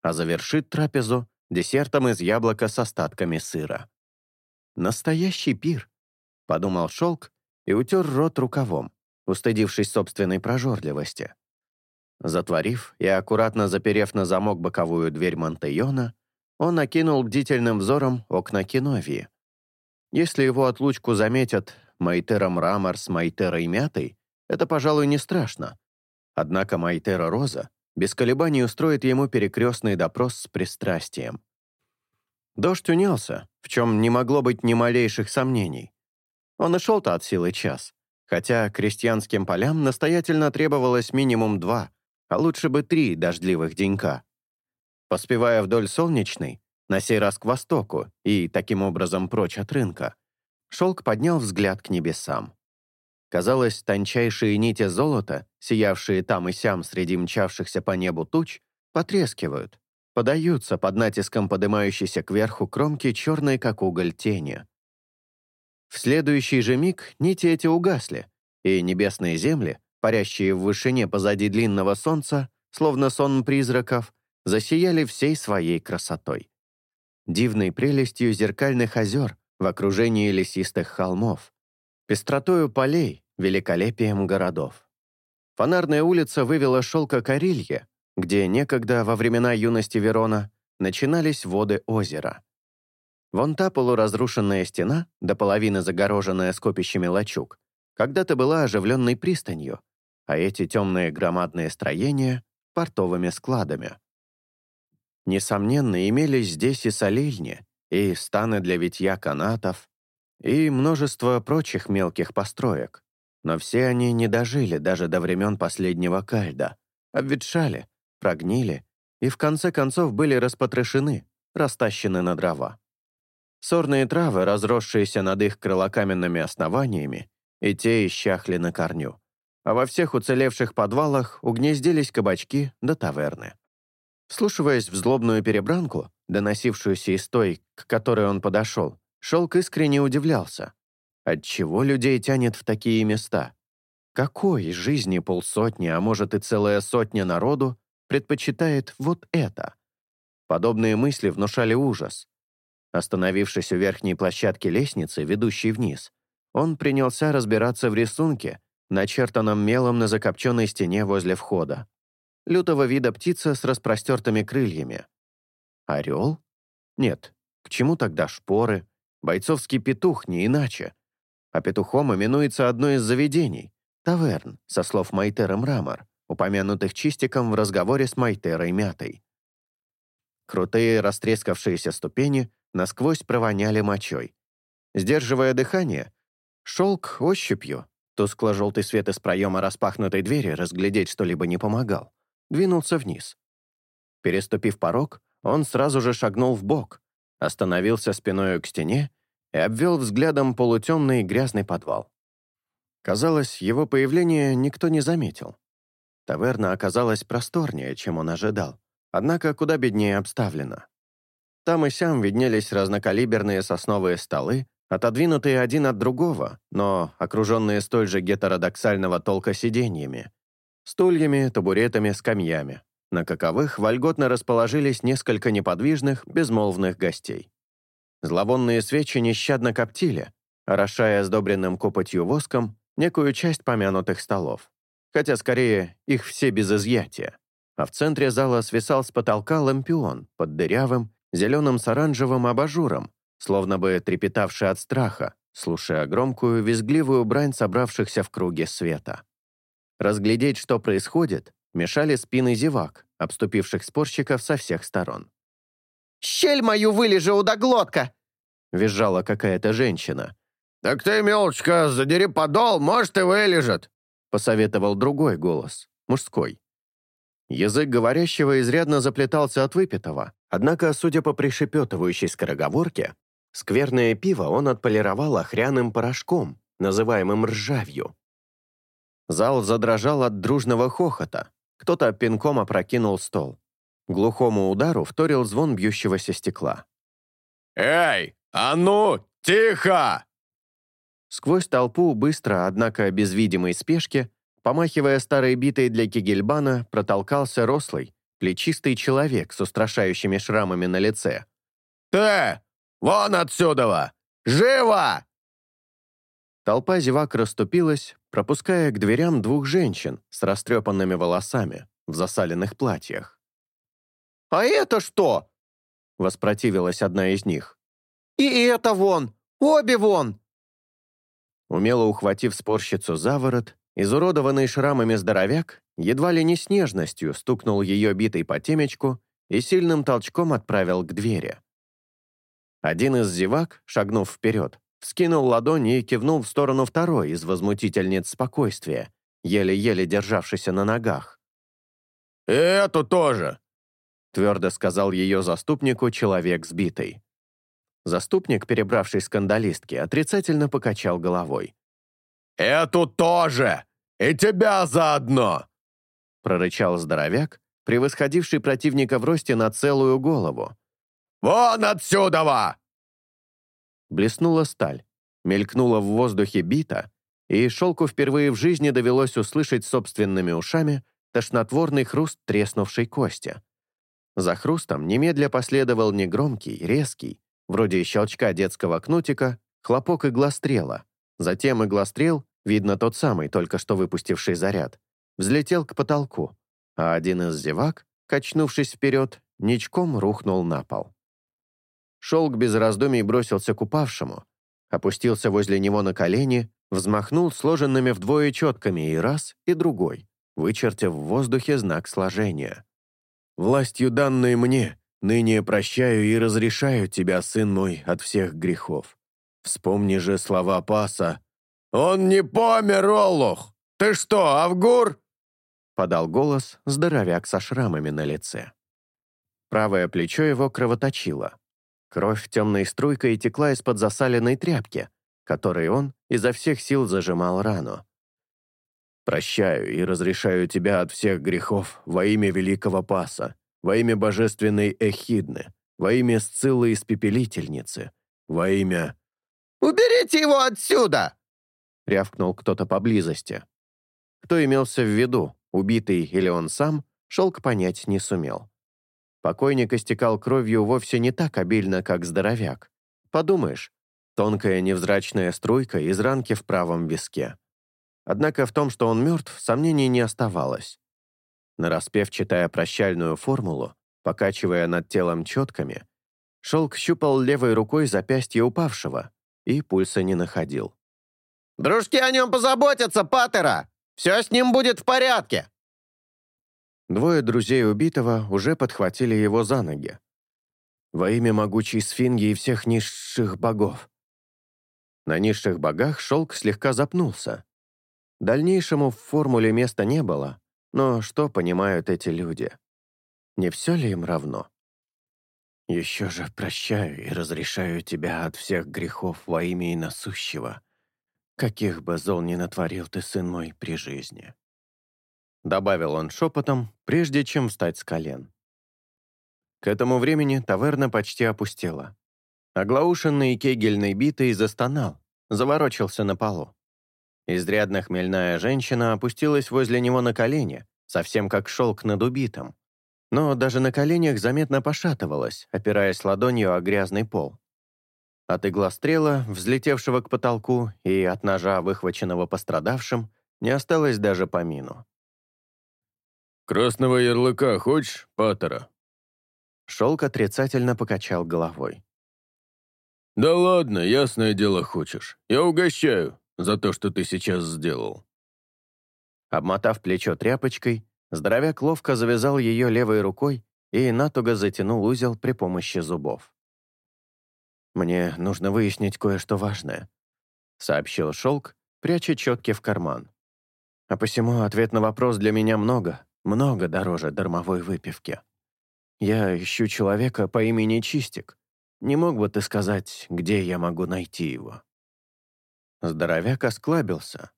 а завершит трапезу десертом из яблока с остатками сыра. «Настоящий пир», — подумал Шелк и утер рот рукавом, устыдившись собственной прожорливости. Затворив и аккуратно заперев на замок боковую дверь Монтейона, он окинул бдительным взором окна Киновии. Если его отлучку заметят Майтера Мрамор с Майтерой Мятой, это, пожалуй, не страшно. Однако Майтера Роза без колебаний устроит ему перекрестный допрос с пристрастием. Дождь унялся, в чем не могло быть ни малейших сомнений. Он и шел-то от силы час, хотя крестьянским полям настоятельно требовалось минимум два, а лучше бы три дождливых денька. Поспевая вдоль солнечной, на сей раз к востоку и, таким образом, прочь от рынка, Шелк поднял взгляд к небесам. Казалось, тончайшие нити золота, сиявшие там и сям среди мчавшихся по небу туч, потрескивают, подаются под натиском поднимающейся кверху кромки черной, как уголь, тени. В следующий же миг нити эти угасли, и небесные земли, парящие в вышине позади длинного солнца, словно сон призраков, засияли всей своей красотой. Дивной прелестью зеркальных озер в окружении лесистых холмов, пестротою полей, великолепием городов. Фонарная улица вывела шелка Карилье, где некогда во времена юности Верона начинались воды озера. Вон та полуразрушенная стена, до половины загороженная скопищами лачуг, когда-то была оживленной пристанью, а эти темные громадные строения — портовыми складами. Несомненно, имелись здесь и солильни, и станы для витья канатов, и множество прочих мелких построек, но все они не дожили даже до времен последнего кальда, обветшали, прогнили и в конце концов были распотрошены, растащены на дрова. Сорные травы, разросшиеся над их крылокаменными основаниями, и те исчахли на корню. А во всех уцелевших подвалах угнездились кабачки да таверны. Вслушиваясь в злобную перебранку, доносившуюся из той, к которой он подошел, Шелк искренне удивлялся. Отчего людей тянет в такие места? Какой из жизни полсотни, а может и целая сотня народу предпочитает вот это. Подобные мысли внушали ужас. Остановившись у верхней площадки лестницы, ведущей вниз, он принялся разбираться в рисунке, начертанном мелом на закопченной стене возле входа. Лютого вида птица с распростертыми крыльями. Орел? Нет, к чему тогда шпоры? Бойцовский петух, не иначе. А петухом именуется одно из заведений — таверн, со слов Майтера Мрамор упомянутых Чистиком в разговоре с Майтерой Мятой. Крутые растрескавшиеся ступени насквозь провоняли мочой. Сдерживая дыхание, шелк ощупью, тускло-желтый свет из проема распахнутой двери разглядеть что-либо не помогал, двинулся вниз. Переступив порог, он сразу же шагнул в бок, остановился спиной к стене и обвел взглядом полутемный грязный подвал. Казалось, его появление никто не заметил. Таверна оказалась просторнее, чем он ожидал, однако куда беднее обставлена. Там и сям виднелись разнокалиберные сосновые столы, отодвинутые один от другого, но окруженные столь же гетеродоксального толка сиденьями, стульями, табуретами, скамьями, на каковых вольготно расположились несколько неподвижных, безмолвных гостей. Зловонные свечи нещадно коптили, орошая сдобренным копотью воском некую часть помянутых столов хотя скорее их все без изъятия. А в центре зала свисал с потолка лампион под дырявым, зеленым с оранжевым абажуром, словно бы трепетавший от страха, слушая громкую, визгливую брань собравшихся в круге света. Разглядеть, что происходит, мешали спины зевак, обступивших спорщиков со всех сторон. «Щель мою вылежи, удоглотка!» — визжала какая-то женщина. «Так ты, мелочка, задери подол, может, и вылежит!» посоветовал другой голос, мужской. Язык говорящего изрядно заплетался от выпитого, однако, судя по пришепетывающей скороговорке, скверное пиво он отполировал охряным порошком, называемым ржавью. Зал задрожал от дружного хохота. Кто-то пинком опрокинул стол. Глухому удару вторил звон бьющегося стекла. «Эй, а ну, тихо!» Сквозь толпу быстро, однако без видимой спешки, помахивая старой битой для кигельбана, протолкался рослый, плечистый человек с устрашающими шрамами на лице. «Ты! Вон отсюда! Живо!» Толпа зевак расступилась, пропуская к дверям двух женщин с растрепанными волосами, в засаленных платьях. «А это что?» — воспротивилась одна из них. «И это вон! Обе вон!» Умело ухватив спорщицу за ворот, изуродованный шрамами здоровяк едва ли не с нежностью стукнул ее битой по темечку и сильным толчком отправил к двери. Один из зевак, шагнув вперед, скинул ладони и кивнул в сторону второй из возмутительниц спокойствия, еле-еле державшейся на ногах. «Эту тоже!» Твердо сказал ее заступнику человек сбитый. Заступник, перебравший скандалистки, отрицательно покачал головой. «Эту тоже! И тебя заодно!» прорычал здоровяк, превосходивший противника в росте на целую голову. «Вон отсюда!» Блеснула сталь, мелькнула в воздухе бита, и Шелку впервые в жизни довелось услышать собственными ушами тошнотворный хруст треснувшей кости. За хрустом немедля последовал негромкий, резкий, вроде щелчка детского кнутика, хлопок иглострела. Затем иглострел, видно тот самый, только что выпустивший заряд, взлетел к потолку, а один из зевак, качнувшись вперед, ничком рухнул на пол. Шелк без раздумий бросился к упавшему, опустился возле него на колени, взмахнул сложенными вдвое четками и раз, и другой, вычертив в воздухе знак сложения. «Властью, данной мне, ныне прощаю и разрешаю тебя, сын мой, от всех грехов. Вспомни же слова Паса. «Он не помер, Олух! Ты что, Авгур?» подал голос здоровяк со шрамами на лице. Правое плечо его кровоточило. Кровь темной струйкой текла из-под засаленной тряпки, которой он изо всех сил зажимал рану. «Прощаю и разрешаю тебя от всех грехов во имя Великого Паса, во имя Божественной Эхидны, во имя Сциллы Испепелительницы, во имя...» «Уберите его отсюда!» — рявкнул кто-то поблизости. Кто имелся в виду, убитый или он сам, Шелк понять не сумел. Покойник истекал кровью вовсе не так обильно, как здоровяк. Подумаешь, тонкая невзрачная струйка из ранки в правом виске. Однако в том, что он мертв, сомнений не оставалось. Нараспев, читая прощальную формулу, покачивая над телом четками, Шелк щупал левой рукой запястье упавшего и пульса не находил. «Дружки о нем позаботятся, Паттера! Все с ним будет в порядке!» Двое друзей убитого уже подхватили его за ноги. Во имя могучей сфинги и всех низших богов. На низших богах шелк слегка запнулся. Дальнейшему в формуле места не было, но что понимают эти люди? Не все ли им равно? «Еще же прощаю и разрешаю тебя от всех грехов во имя и насущего, каких бы зол ни натворил ты, сын мой, при жизни». Добавил он шепотом, прежде чем встать с колен. К этому времени таверна почти опустела. Оглаушенный кегельной битой застонал, заворочился на полу. Изрядно хмельная женщина опустилась возле него на колени, совсем как шелк над убитым. Но даже на коленях заметно пошатывалась, опираясь ладонью о грязный пол. От иглострела, взлетевшего к потолку, и от ножа, выхваченного пострадавшим, не осталось даже помину. «Красного ярлыка хочешь, Паттера?» Шелк отрицательно покачал головой. «Да ладно, ясное дело хочешь. Я угощаю за то, что ты сейчас сделал». Обмотав плечо тряпочкой, здоровяк ловко завязал ее левой рукой и натуго затянул узел при помощи зубов. «Мне нужно выяснить кое-что важное», — сообщил Шелк, пряча четки в карман. «А посему ответ на вопрос для меня много, много дороже дармовой выпивки. Я ищу человека по имени Чистик. Не мог бы ты сказать, где я могу найти его?» Здоровяк осклабился.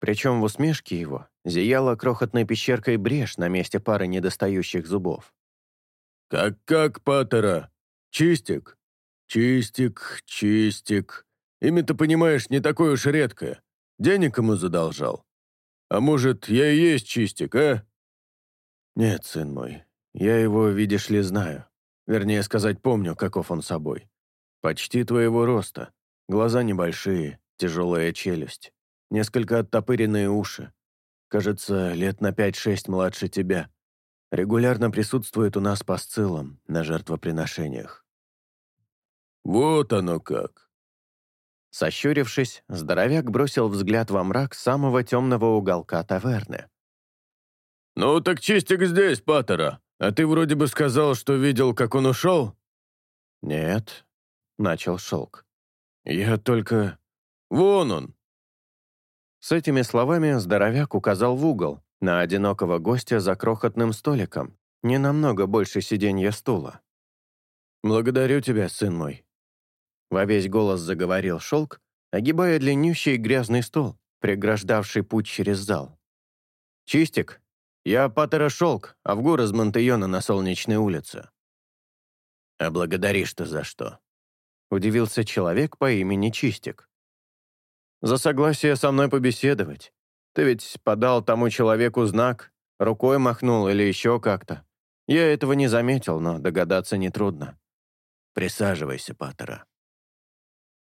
Причем в усмешке его зияла крохотной пещеркой брешь на месте пары недостающих зубов. «Как-как, Паттера? Чистик? Чистик, Чистик. Имя-то, понимаешь, не такое уж редкое. Денег ему задолжал. А может, я и есть Чистик, а?» «Нет, сын мой, я его, видишь ли, знаю. Вернее сказать, помню, каков он собой. Почти твоего роста. Глаза небольшие, тяжелая челюсть. Несколько оттопыренные уши. Кажется, лет на пять-шесть младше тебя. Регулярно присутствует у нас по сциллам на жертвоприношениях». «Вот оно как!» Сощурившись, здоровяк бросил взгляд во мрак самого темного уголка таверны. «Ну так чистик здесь, Паттера. А ты вроде бы сказал, что видел, как он ушел?» «Нет», — начал Шелк. «Я только... Вон он!» С этими словами здоровяк указал в угол, на одинокого гостя за крохотным столиком, не намного больше сиденья стула. «Благодарю тебя, сын мой», — во весь голос заговорил Шелк, огибая длиннющий грязный стол, преграждавший путь через зал. «Чистик, я Паттера Шелк, Авгур из Монтеона на Солнечной улице». «А благодаришь ты за что?» — удивился человек по имени Чистик. «За согласие со мной побеседовать. Ты ведь подал тому человеку знак, рукой махнул или еще как-то. Я этого не заметил, но догадаться нетрудно. Присаживайся, Паттера».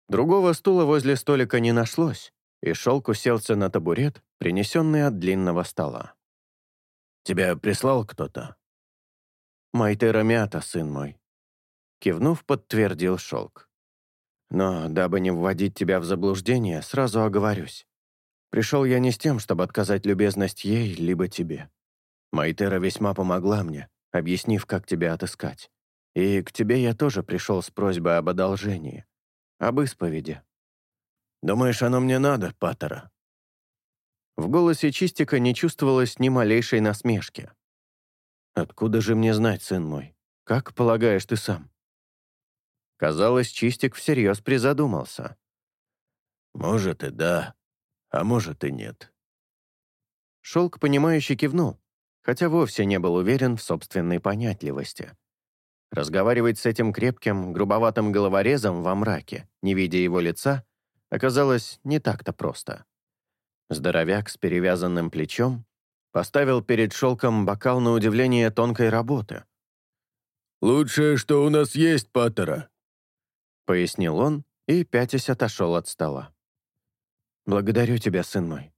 Другого стула возле столика не нашлось, и шелк уселся на табурет, принесенный от длинного стола. Тебя прислал кто-то?» «Майтера Мята, сын мой», — кивнув, подтвердил шелк. «Но, дабы не вводить тебя в заблуждение, сразу оговорюсь. Пришел я не с тем, чтобы отказать любезность ей, либо тебе. Майтера весьма помогла мне, объяснив, как тебя отыскать. И к тебе я тоже пришел с просьбой об одолжении, об исповеди. Думаешь, оно мне надо, Паттера?» В голосе Чистика не чувствовалось ни малейшей насмешки. «Откуда же мне знать, сын мой? Как полагаешь ты сам?» Казалось, Чистик всерьез призадумался. «Может и да, а может и нет». Шелк, понимающе кивнул, хотя вовсе не был уверен в собственной понятливости. Разговаривать с этим крепким, грубоватым головорезом во мраке, не видя его лица, оказалось не так-то просто. Здоровяк с перевязанным плечом поставил перед шелком бокал на удивление тонкой работы. «Лучшее, что у нас есть, Паттера», — пояснил он и, пятясь, отошел от стола. «Благодарю тебя, сын мой».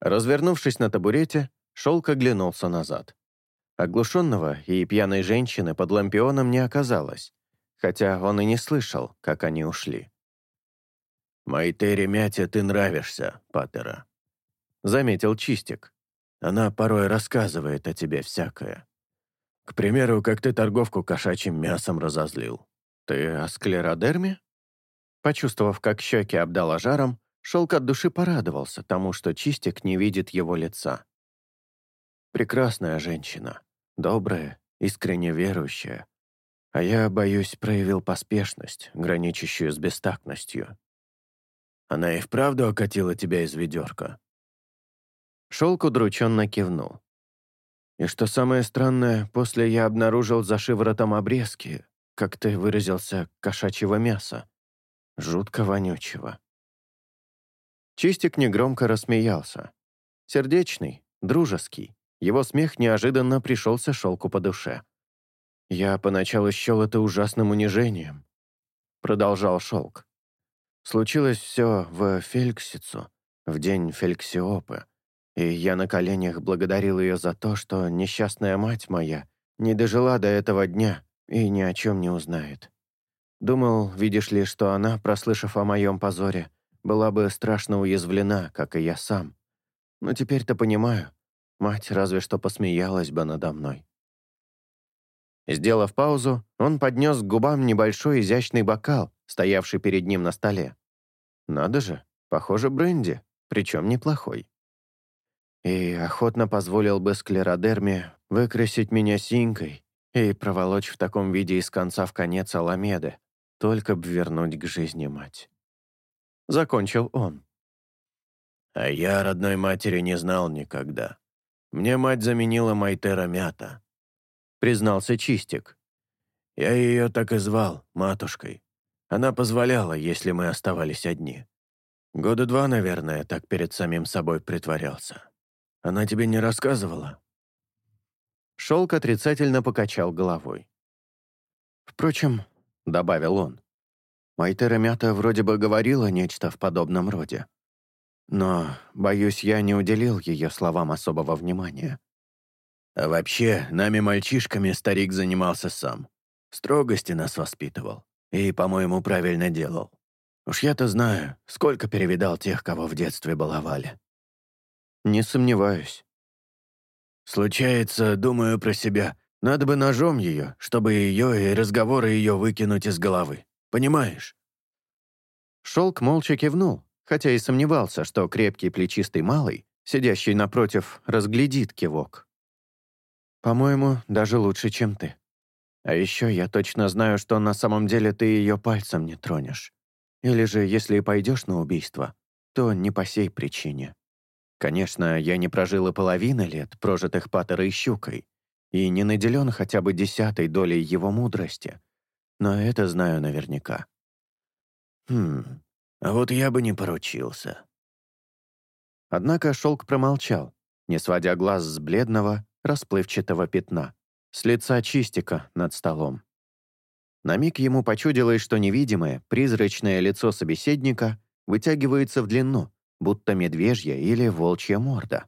Развернувшись на табурете, шелк оглянулся назад. Оглушенного и пьяной женщины под лампионом не оказалось, хотя он и не слышал, как они ушли. «Майтере Мяте ты нравишься, Паттера», — заметил Чистик. «Она порой рассказывает о тебе всякое. К примеру, как ты торговку кошачьим мясом разозлил». «Ты о склеродерме?» Почувствовав, как щеки обдала жаром, Шелк от души порадовался тому, что Чистик не видит его лица. Прекрасная женщина, добрая, искренне верующая. А я, боюсь, проявил поспешность, граничащую с бестактностью. Она и вправду окатила тебя из ведерка?» Шелк удрученно кивнул. «И что самое странное, после я обнаружил за шиворотом обрезки, как ты выразился, кошачьего мяса. Жутко вонючего». Чистик негромко рассмеялся. Сердечный, дружеский. Его смех неожиданно пришелся шелку по душе. «Я поначалу счел это ужасным унижением», — продолжал шелк. Случилось все в Фельксицу, в день Фельксиопы, и я на коленях благодарил ее за то, что несчастная мать моя не дожила до этого дня и ни о чем не узнает. Думал, видишь ли, что она, прослышав о моем позоре, была бы страшно уязвлена, как и я сам. Но теперь-то понимаю, мать разве что посмеялась бы надо мной. Сделав паузу, он поднес к губам небольшой изящный бокал, стоявший перед ним на столе. Надо же, похоже, бренди, причем неплохой. И охотно позволил бы склеродерме выкрасить меня синькой и проволочь в таком виде из конца в конец Аламеды, только б вернуть к жизни мать. Закончил он. А я родной матери не знал никогда. Мне мать заменила Майтера Мята. Признался Чистик. Я ее так и звал, матушкой. Она позволяла, если мы оставались одни. Года два, наверное, так перед самим собой притворялся. Она тебе не рассказывала?» Шелк отрицательно покачал головой. «Впрочем», — добавил он, «Майтера Мята вроде бы говорила нечто в подобном роде. Но, боюсь, я не уделил ее словам особого внимания. А вообще, нами мальчишками старик занимался сам. Строгости нас воспитывал. И, по-моему, правильно делал. Уж я-то знаю, сколько перевидал тех, кого в детстве баловали. Не сомневаюсь. Случается, думаю про себя, надо бы ножом ее, чтобы ее и разговоры ее выкинуть из головы. Понимаешь? Шелк молча кивнул, хотя и сомневался, что крепкий плечистый малый, сидящий напротив, разглядит кивок. «По-моему, даже лучше, чем ты. А еще я точно знаю, что на самом деле ты ее пальцем не тронешь. Или же, если и пойдешь на убийство, то не по сей причине. Конечно, я не прожил и половины лет, прожитых Паттерой и Щукой, и не наделен хотя бы десятой долей его мудрости, но это знаю наверняка. Хм, а вот я бы не поручился. Однако шелк промолчал, не сводя глаз с бледного, расплывчатого пятна, с лица чистика над столом. На миг ему почудилось, что невидимое, призрачное лицо собеседника вытягивается в длину, будто медвежья или волчья морда.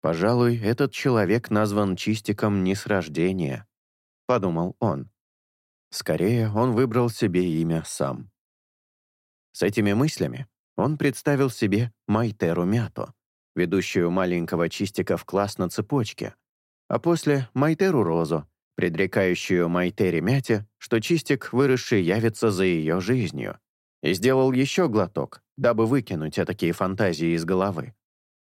«Пожалуй, этот человек назван чистиком не с рождения», — подумал он. Скорее, он выбрал себе имя сам. С этими мыслями он представил себе Майтеру Мято, ведущую маленького чистика в класс на цепочке, а после Майтеру Розу, предрекающую Майтере Мяте, что чистик, выросший, явится за ее жизнью, и сделал еще глоток, дабы выкинуть такие фантазии из головы.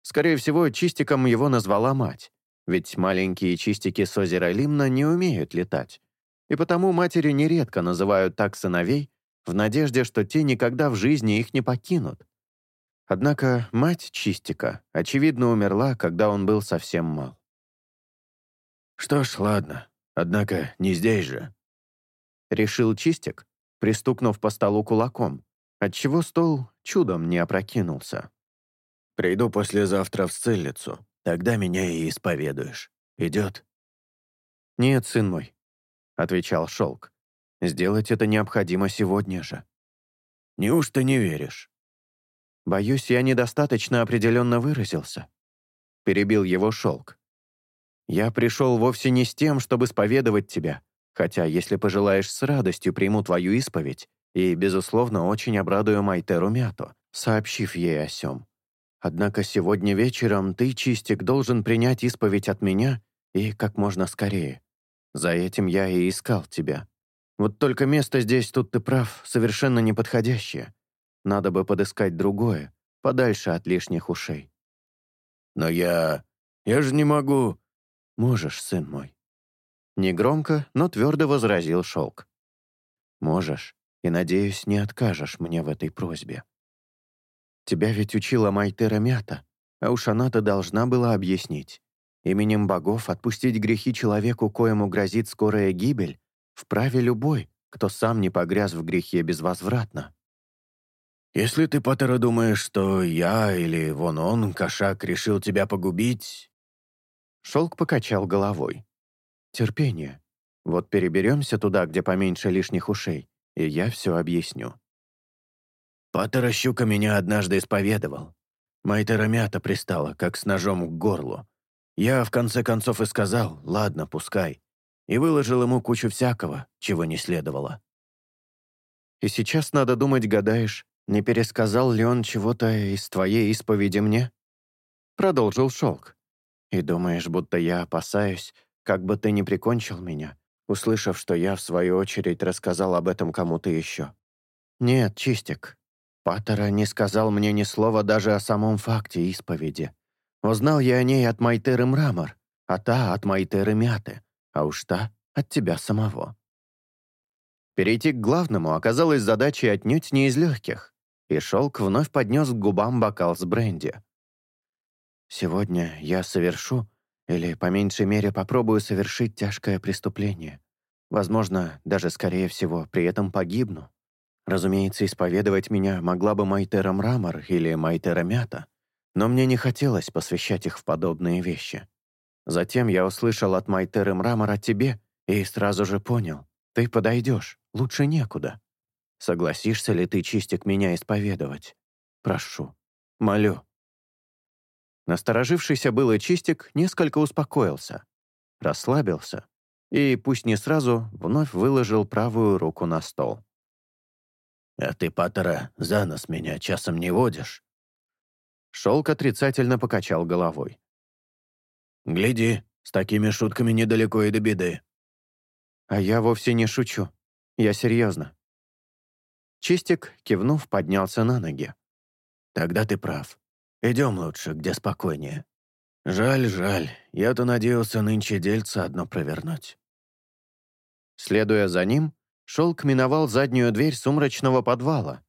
Скорее всего, чистиком его назвала мать, ведь маленькие чистики с озера Лимна не умеют летать, и потому матери нередко называют так сыновей в надежде, что те никогда в жизни их не покинут. Однако мать Чистика, очевидно, умерла, когда он был совсем мал. «Что ж, ладно, однако не здесь же», — решил Чистик, пристукнув по столу кулаком, отчего стол чудом не опрокинулся. «Приду послезавтра в Сциллицу, тогда меня и исповедуешь. Идет?» «Нет, сын мой», — отвечал Шелк. «Сделать это необходимо сегодня же». «Неужто не веришь?» «Боюсь, я недостаточно определенно выразился», — перебил его Шелк. «Я пришел вовсе не с тем, чтобы споведовать тебя, хотя, если пожелаешь, с радостью приму твою исповедь и, безусловно, очень обрадую Майтеру Мято, сообщив ей о сём. Однако сегодня вечером ты, Чистик, должен принять исповедь от меня и как можно скорее. За этим я и искал тебя. Вот только место здесь, тут ты прав, совершенно неподходящее. Надо бы подыскать другое, подальше от лишних ушей. Но я... я же не могу... Можешь, сын мой. Негромко, но твердо возразил Шелк. Можешь, и, надеюсь, не откажешь мне в этой просьбе. Тебя ведь учила Майтера Мята, а уж она-то должна была объяснить. Именем богов отпустить грехи человеку, коему грозит скорая гибель, вправе любой, кто сам не погряз в грехе безвозвратно. «Если ты, Паттера, думаешь, что я или вон он, кошак, решил тебя погубить...» Шелк покачал головой. Терпение. Вот переберемся туда, где поменьше лишних ушей, и я все объясню. Паттера Щука меня однажды исповедовал. Майтера мята пристала, как с ножом к горлу. Я, в конце концов, и сказал, ладно, пускай. И выложил ему кучу всякого, чего не следовало. И сейчас, надо думать, гадаешь, не пересказал ли он чего-то из твоей исповеди мне? Продолжил Шелк. И думаешь, будто я опасаюсь, как бы ты не прикончил меня, услышав, что я, в свою очередь, рассказал об этом кому-то еще. Нет, Чистик. Паттера не сказал мне ни слова даже о самом факте исповеди. Узнал я о ней от Майтеры Мрамор, а та от Майтеры Мяты, а уж та от тебя самого. Перейти к главному оказалось задачей отнюдь не из легких, и Шелк вновь поднес к губам бокал с бренди. «Сегодня я совершу или, по меньшей мере, попробую совершить тяжкое преступление. Возможно, даже, скорее всего, при этом погибну. Разумеется, исповедовать меня могла бы Майтера Мрамор или Майтера Мята, но мне не хотелось посвящать их в подобные вещи. Затем я услышал от Майтеры Мрамор о тебе и сразу же понял, ты подойдешь, лучше некуда. Согласишься ли ты, Чистик, меня исповедовать? Прошу, молю, Насторожившийся было чистик несколько успокоился, расслабился и, пусть не сразу, вновь выложил правую руку на стол. «А ты, Паттера, за нос меня часом не водишь?» Шелк отрицательно покачал головой. «Гляди, с такими шутками недалеко и до беды». «А я вовсе не шучу. Я серьезно». Чистик, кивнув, поднялся на ноги. «Тогда ты прав. Идем лучше, где спокойнее. Жаль, жаль. Я-то надеялся нынче дельце одно провернуть». Следуя за ним, Шелк миновал заднюю дверь сумрачного подвала.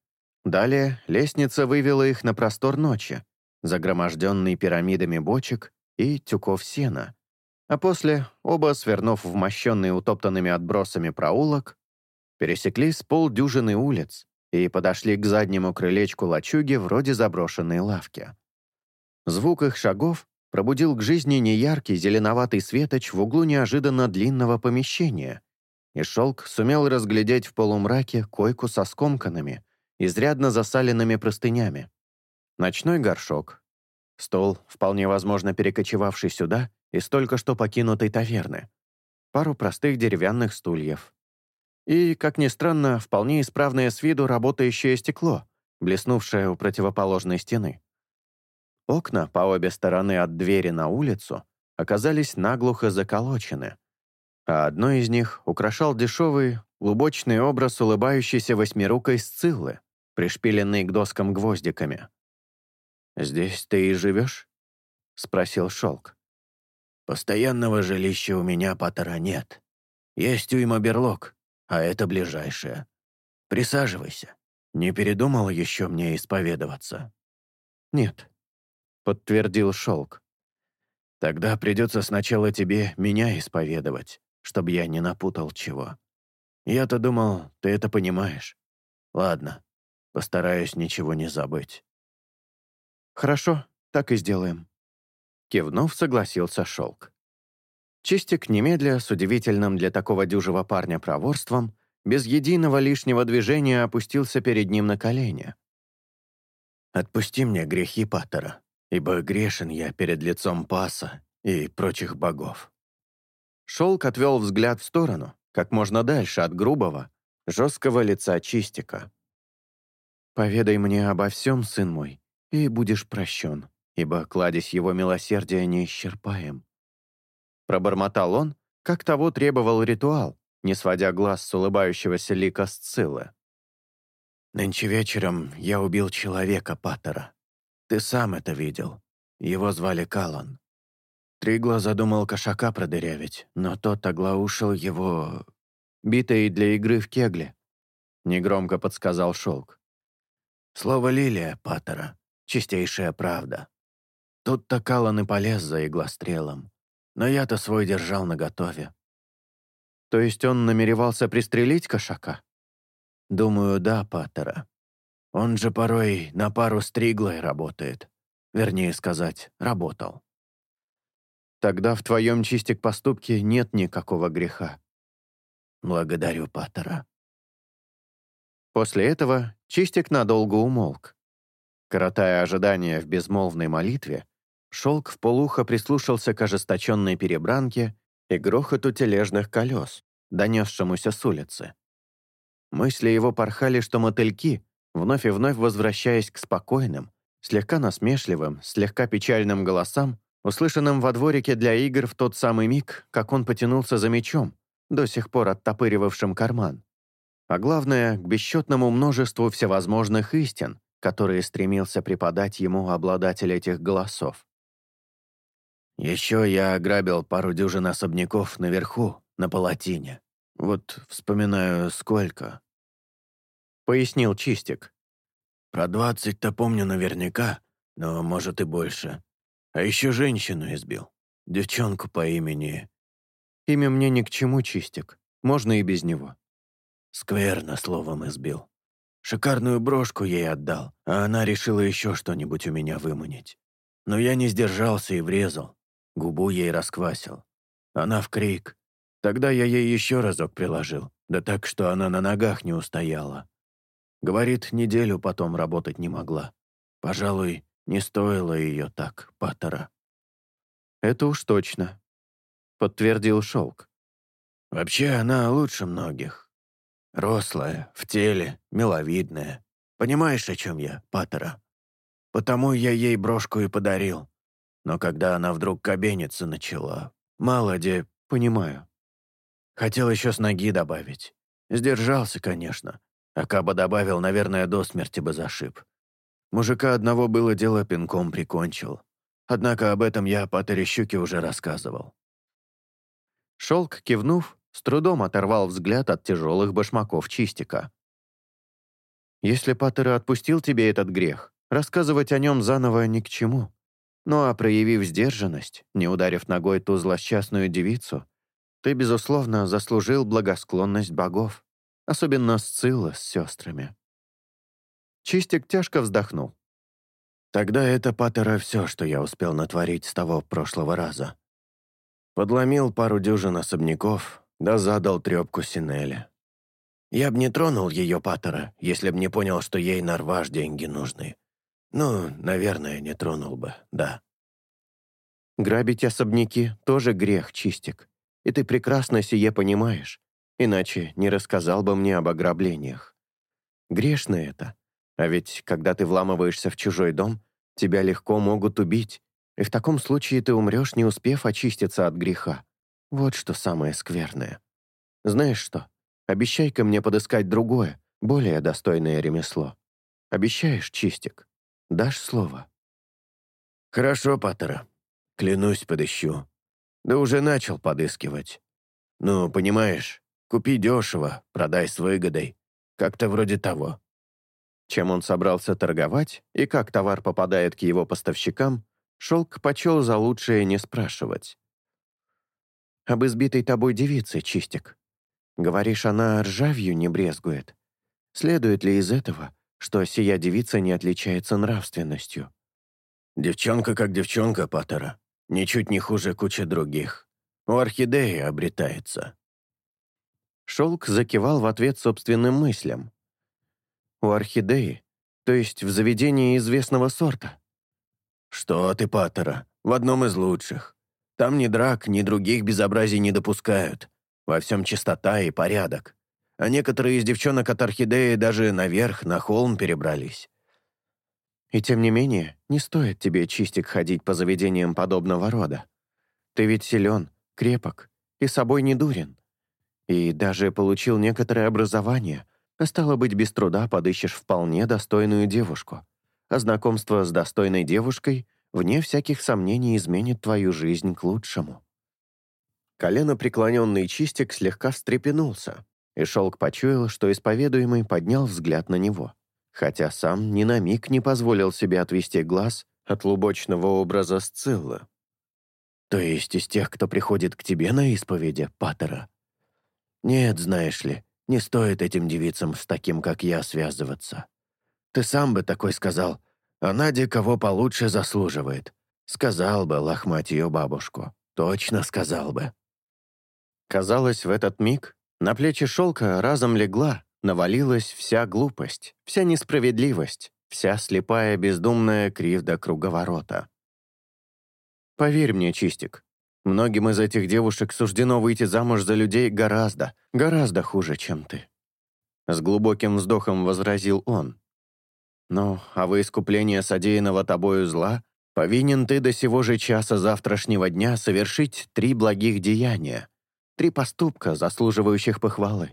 Далее лестница вывела их на простор ночи, загроможденный пирамидами бочек и тюков сена. А после, оба, свернув в мощенный утоптанными отбросами проулок, пересекли с полдюжины улиц и подошли к заднему крылечку лачуги вроде заброшенной лавки. Звук их шагов пробудил к жизни неяркий зеленоватый светоч в углу неожиданно длинного помещения, и шелк сумел разглядеть в полумраке койку со скомканными, изрядно засаленными простынями. Ночной горшок. Стол, вполне возможно перекочевавший сюда из только что покинутой таверны. Пару простых деревянных стульев. И, как ни странно, вполне исправное с виду работающее стекло, блеснувшее у противоположной стены. Окна по обе стороны от двери на улицу оказались наглухо заколочены, а одно из них украшал дешевый, лубочный образ улыбающейся восьмирукой сциллы, пришпиленный к доскам гвоздиками. «Здесь ты и живешь?» — спросил Шелк. «Постоянного жилища у меня, Паттера, нет. Есть уйма берлог, а это ближайшее. Присаживайся. Не передумал еще мне исповедоваться?» «Нет», — подтвердил Шелк. «Тогда придется сначала тебе меня исповедовать, чтобы я не напутал чего. Я-то думал, ты это понимаешь. Ладно, постараюсь ничего не забыть». «Хорошо, так и сделаем». Кивнув, согласился Шелк. Чистик немедля, с удивительным для такого дюжего парня проворством, без единого лишнего движения опустился перед ним на колени. «Отпусти мне грехи Паттера, ибо грешен я перед лицом Паса и прочих богов». Шелк отвел взгляд в сторону, как можно дальше от грубого, жесткого лица Чистика. «Поведай мне обо всем, сын мой, и будешь прощен, ибо кладезь его милосердия не исчерпаем». Пробормотал он, как того требовал ритуал, не сводя глаз с улыбающегося лика Сциллы. «Нынче вечером я убил человека, Паттера. Ты сам это видел. Его звали Калан. Тригла задумал кошака продырявить, но тот оглаушил его... «Битой для игры в кегле», — негромко подсказал Шелк. «Слово «лилия» Паттера — чистейшая правда. Тут-то Калан и полез за иглострелом, но я-то свой держал наготове». «То есть он намеревался пристрелить кошака?» «Думаю, да, Паттера. Он же порой на пару с Триглой работает. Вернее сказать, работал. Тогда в твоем чистик поступке нет никакого греха. Благодарю, Паттера. После этого чистик надолго умолк. Коротая ожидание в безмолвной молитве, шелк в полухо прислушался к ожесточенной перебранке и грохоту тележных колес, донесшемуся с улицы. Мысли его порхали, что мотыльки, вновь и вновь возвращаясь к спокойным, слегка насмешливым, слегка печальным голосам, услышанным во дворике для игр в тот самый миг, как он потянулся за мечом, до сих пор оттопыривавшим карман. А главное, к бесчетному множеству всевозможных истин, которые стремился преподать ему обладатель этих голосов. «Еще я ограбил пару дюжин особняков наверху, на палатине. Вот вспоминаю, сколько». Пояснил Чистик. «Про двадцать-то помню наверняка, но, может, и больше. А еще женщину избил. Девчонку по имени... Имя мне ни к чему, Чистик. Можно и без него. Скверно словом избил. Шикарную брошку ей отдал, а она решила еще что-нибудь у меня выманить. Но я не сдержался и врезал. Губу ей расквасил. Она в крик. Тогда я ей еще разок приложил, да так, что она на ногах не устояла. Говорит, неделю потом работать не могла. Пожалуй, Не стоило ее так, Паттера. «Это уж точно», — подтвердил Шелк. «Вообще она лучше многих. Рослая, в теле, миловидная. Понимаешь, о чем я, Паттера? Потому я ей брошку и подарил. Но когда она вдруг кабениться начала, мало понимаю. Хотел еще с ноги добавить. Сдержался, конечно. А каба добавил, наверное, до смерти бы зашиб. Мужика одного было дело пинком прикончил. Однако об этом я Патере Щуке уже рассказывал. Шелк, кивнув, с трудом оторвал взгляд от тяжелых башмаков чистика. «Если Паттер отпустил тебе этот грех, рассказывать о нем заново ни к чему. Ну а проявив сдержанность, не ударив ногой ту злосчастную девицу, ты, безусловно, заслужил благосклонность богов, особенно Сцилла с сестрами». Чистик тяжко вздохнул. «Тогда это, Паттера, все, что я успел натворить с того прошлого раза. Подломил пару дюжин особняков, да задал трепку Синелли. Я б не тронул ее, Паттера, если б не понял, что ей на рваж деньги нужны. Ну, наверное, не тронул бы, да». «Грабить особняки — тоже грех, Чистик и ты прекрасно сие понимаешь, иначе не рассказал бы мне об ограблениях. Грешно это, а ведь, когда ты вламываешься в чужой дом, тебя легко могут убить, и в таком случае ты умрешь, не успев очиститься от греха. Вот что самое скверное. Знаешь что, обещай-ка мне подыскать другое, более достойное ремесло. Обещаешь, Чистик? Дашь слово?» «Хорошо, Паттера. Клянусь, подыщу. Да уже начал подыскивать. Ну, понимаешь, купи дешево, продай с выгодой. Как-то вроде того. Чем он собрался торговать и как товар попадает к его поставщикам, Шелк почел за лучшее не спрашивать. «Об избитой тобой девице, Чистик. Говоришь, она ржавью не брезгует. Следует ли из этого, что сия девица не отличается нравственностью?» «Девчонка как девчонка, Паттера ничуть не хуже кучи других. У орхидеи обретается». Шелк закивал в ответ собственным мыслям. «У орхидеи, то есть в заведении известного сорта?» «Что ты, Паттера, в одном из лучших. Там ни драк, ни других безобразий не допускают. Во всем чистота и порядок. А некоторые из девчонок от орхидеи даже наверх, на холм перебрались. И тем не менее, не стоит тебе, Чистик, ходить по заведениям подобного рода. Ты ведь силен, крепок и собой не дурен. И даже получил некоторое образование, стало быть, без труда подыщешь вполне достойную девушку. А знакомство с достойной девушкой, вне всяких сомнений, изменит твою жизнь к лучшему. Колено преклоненный Чистик слегка встрепенулся, и Шелк почуял, что исповедуемый поднял взгляд на него хотя сам ни на миг не позволил себе отвести глаз от лубочного образа Сциллы. «То есть из тех, кто приходит к тебе на исповеди, Паттера?» «Нет, знаешь ли, не стоит этим девицам с таким, как я, связываться. Ты сам бы такой сказал, а Надя кого получше заслуживает. Сказал бы, лохмать ее бабушку. Точно сказал бы». Казалось, в этот миг на плечи шелка разом легла, навалилась вся глупость, вся несправедливость, вся слепая бездумная кривда круговорота. Поверь мне, Чистик, многим из этих девушек суждено выйти замуж за людей гораздо, гораздо хуже, чем ты. С глубоким вздохом возразил он. Но, а во искупление содеянного тобою зла повинен ты до сего же часа завтрашнего дня совершить три благих деяния, три поступка, заслуживающих похвалы.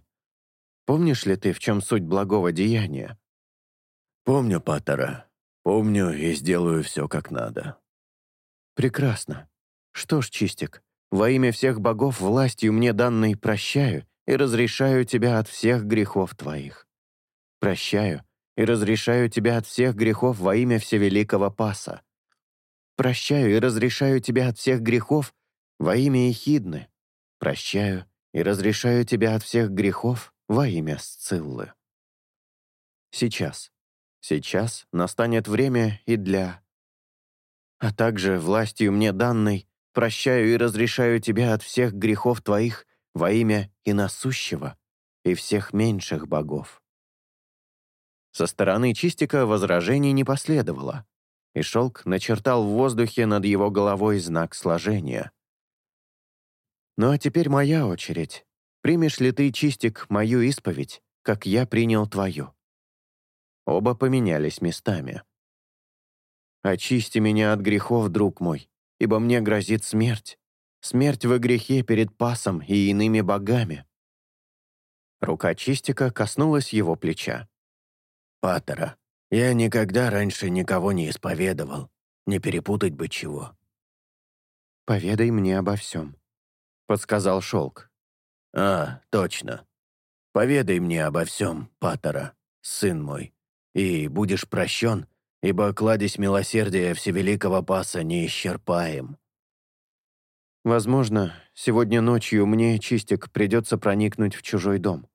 Помнишь ли ты, в чем суть благого деяния?» «Помню, Паттера. Помню и сделаю все как надо». «Прекрасно. Что ж, Чистик, во имя всех богов властью мне данной прощаю и разрешаю тебя от всех грехов твоих. Прощаю и разрешаю тебя от всех грехов во имя Всевеликого Паса. Прощаю и разрешаю тебя от всех грехов во имя Ехидны. Прощаю и разрешаю тебя от всех грехов во имя Сциллы. Сейчас. Сейчас настанет время и для... А также властью мне данной прощаю и разрешаю тебя от всех грехов твоих во имя и насущего, и всех меньших богов. Со стороны Чистика возражений не последовало. и шелк начертал в воздухе над его головой знак сложения. «Ну а теперь моя очередь. Примешь ли ты, Чистик, мою исповедь, как я принял твою?» Оба поменялись местами. «Очисти меня от грехов, друг мой, ибо мне грозит смерть. Смерть во грехе перед пасом и иными богами». Рука Чистика коснулась его плеча. «Паттера, я никогда раньше никого не исповедовал. Не перепутать бы чего». «Поведай мне обо всем», — подсказал Шелк. «А, точно. Поведай мне обо всем, Паттера, сын мой, и будешь прощен, ибо кладезь милосердия Всевеликого Паса не исчерпаем». «Возможно, сегодня ночью мне, Чистик, придется проникнуть в чужой дом.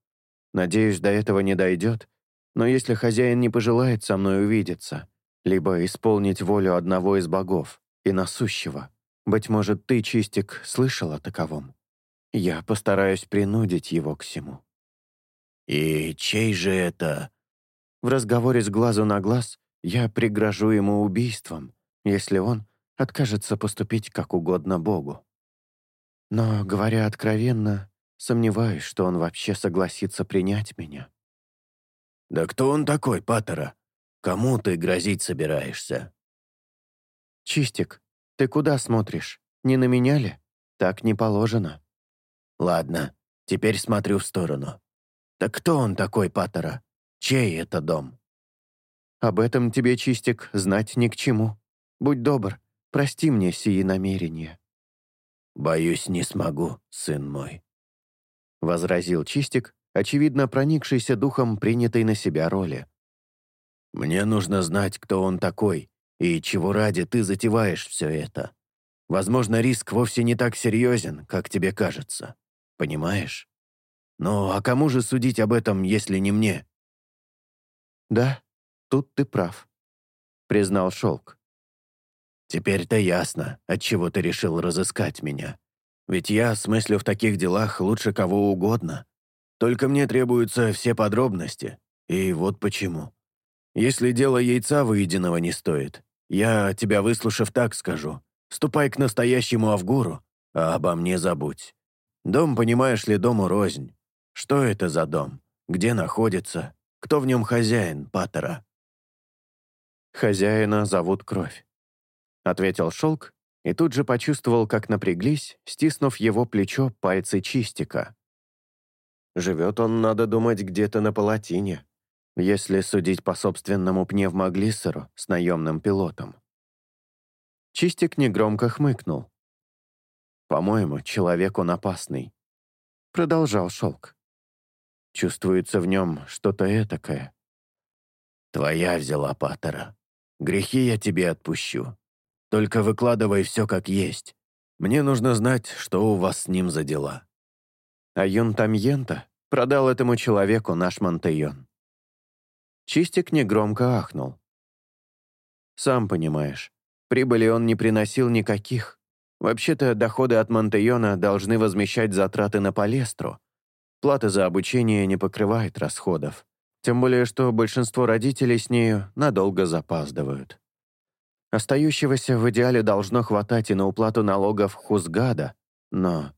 Надеюсь, до этого не дойдет, но если хозяин не пожелает со мной увидеться, либо исполнить волю одного из богов и насущего, быть может, ты, Чистик, слышал о таковом. Я постараюсь принудить его к всему. «И чей же это?» В разговоре с глазу на глаз я пригрожу ему убийством, если он откажется поступить как угодно Богу. Но, говоря откровенно, сомневаюсь, что он вообще согласится принять меня. «Да кто он такой, Паттера? Кому ты грозить собираешься?» «Чистик, ты куда смотришь? Не на меня ли? Так не положено». «Ладно, теперь смотрю в сторону. Так кто он такой, Паттера? Чей это дом?» «Об этом тебе, Чистик, знать ни к чему. Будь добр, прости мне сии намерения». «Боюсь, не смогу, сын мой», — возразил Чистик, очевидно проникшийся духом принятой на себя роли. «Мне нужно знать, кто он такой и чего ради ты затеваешь все это. Возможно, риск вовсе не так серьезен, как тебе кажется. Понимаешь? Ну, а кому же судить об этом, если не мне?» «Да, тут ты прав», — признал Шелк. «Теперь-то ясно, отчего ты решил разыскать меня. Ведь я смыслю в таких делах лучше кого угодно. Только мне требуются все подробности, и вот почему. Если дело яйца выеденного не стоит, я, тебя выслушав так скажу, ступай к настоящему Авгуру, а обо мне забудь. Дом, понимаешь ли, дому рознь. Что это за дом? Где находится? Кто в нем хозяин, Паттера?» «Хозяина зовут Кровь», — ответил Шелк и тут же почувствовал, как напряглись, стиснув его плечо пальцы чистика. Живет он, надо думать, где-то на палатине, если судить по собственному пневмоглиссеру с наемным пилотом. Чистик негромко хмыкнул. «По-моему, человек он опасный», — продолжал Шелк. «Чувствуется в нем что-то этакое». «Твоя взяла Паттера. Грехи я тебе отпущу. Только выкладывай все как есть. Мне нужно знать, что у вас с ним за дела». А Юнтамьента продал этому человеку наш Монтейон. Чистик негромко ахнул. Сам понимаешь, прибыли он не приносил никаких. Вообще-то доходы от Монтейона должны возмещать затраты на Палестру. Плата за обучение не покрывает расходов. Тем более, что большинство родителей с нею надолго запаздывают. Остающегося в идеале должно хватать и на уплату налогов Хузгада, но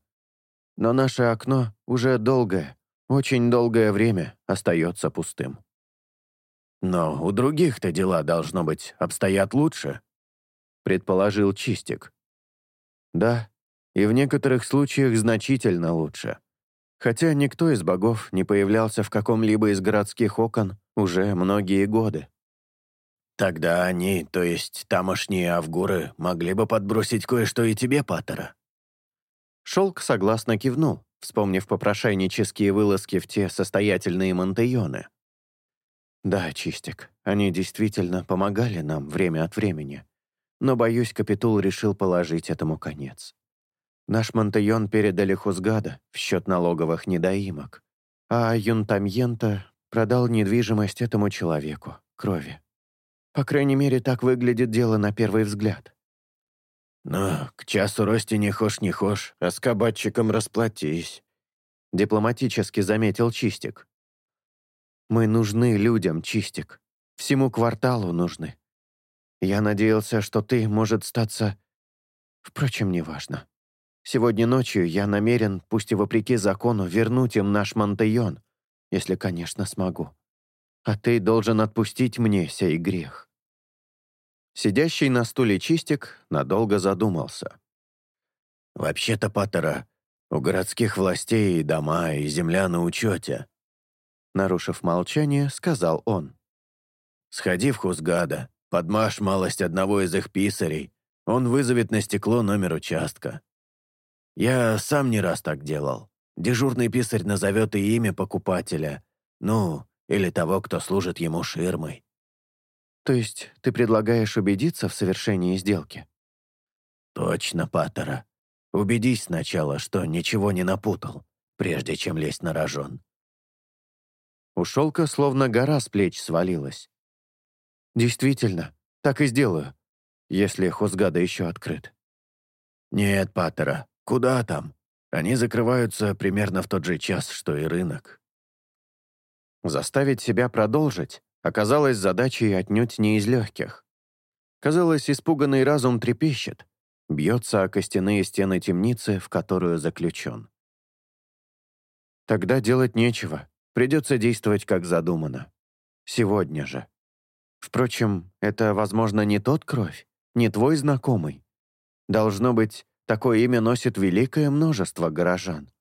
но наше окно уже долгое, очень долгое время остается пустым. «Но у других-то дела, должно быть, обстоят лучше», — предположил Чистик. «Да, и в некоторых случаях значительно лучше. Хотя никто из богов не появлялся в каком-либо из городских окон уже многие годы». «Тогда они, то есть тамошние авгуры, могли бы подбросить кое-что и тебе, Паттера», Шелк согласно кивнул, вспомнив попрошайнические вылазки в те состоятельные Монтеоны. «Да, Чистик, они действительно помогали нам время от времени, но, боюсь, Капитул решил положить этому конец. Наш Монтеон передали Хузгада в счет налоговых недоимок, а Юнтамьента продал недвижимость этому человеку, крови. По крайней мере, так выглядит дело на первый взгляд. «Но к часу рости не хошь не хошь, а с кабатчиком расплатись», — дипломатически заметил Чистик. «Мы нужны людям, Чистик. Всему кварталу нужны. Я надеялся, что ты, может, статься... Впрочем, неважно. Сегодня ночью я намерен, пусть и вопреки закону, вернуть им наш Монтайон, если, конечно, смогу. А ты должен отпустить мне сей грех». Сидящий на стуле чистик надолго задумался. «Вообще-то, Паттера, у городских властей и дома, и земля на учете», нарушив молчание, сказал он. «Сходи в Хузгада, подмажь малость одного из их писарей, он вызовет на стекло номер участка. Я сам не раз так делал. Дежурный писарь назовет и имя покупателя, ну, или того, кто служит ему ширмой. То есть ты предлагаешь убедиться в совершении сделки? Точно, Паттера. Убедись сначала, что ничего не напутал, прежде чем лезть на рожон. У шелка словно гора с плеч свалилась. Действительно, так и сделаю, если Хозгада еще открыт. Нет, Паттера, куда там? Они закрываются примерно в тот же час, что и рынок. Заставить себя продолжить оказалось задачей отнюдь не из легких. Казалось, испуганный разум трепещет, бьется о костяные стены темницы, в которую заключен. Тогда делать нечего, придется действовать как задумано. Сегодня же. Впрочем, это, возможно, не тот кровь, не твой знакомый. Должно быть, Такое имя носит великое множество горожан.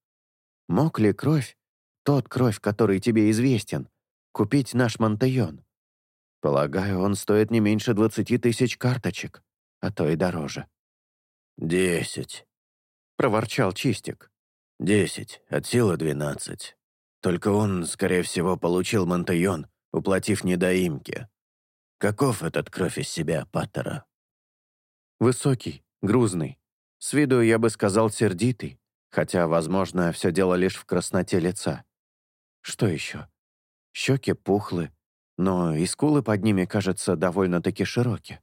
Мог ли кровь, тот кровь, который тебе известен, купить наш Монтайон? Полагаю, он стоит не меньше двадцати тысяч карточек, а то и дороже. «Десять», — проворчал Чистик. «Десять, от силы двенадцать. Только он, скорее всего, получил Монтайон, уплатив недоимки. Каков этот кровь из себя, Паттера?» «Высокий, грузный, с виду я бы сказал сердитый, хотя, возможно, все дело лишь в красноте лица. Что еще? Щеки пухлы, но и скулы под ними, кажется, довольно-таки широкие.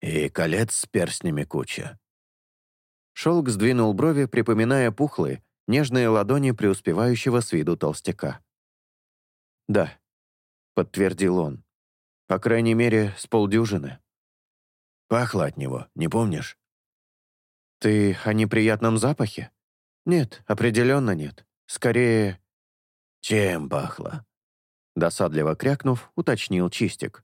И колец с перстнями куча. Шелк сдвинул брови, припоминая пухлые, нежные ладони преуспевающего с виду толстяка. «Да», — подтвердил он. «По крайней мере, с полдюжины». «Пахло от него, не помнишь?» «Ты о неприятном запахе?» «Нет, определенно нет. Скорее...» «Чем пахло?» Досадливо крякнув, уточнил Чистик.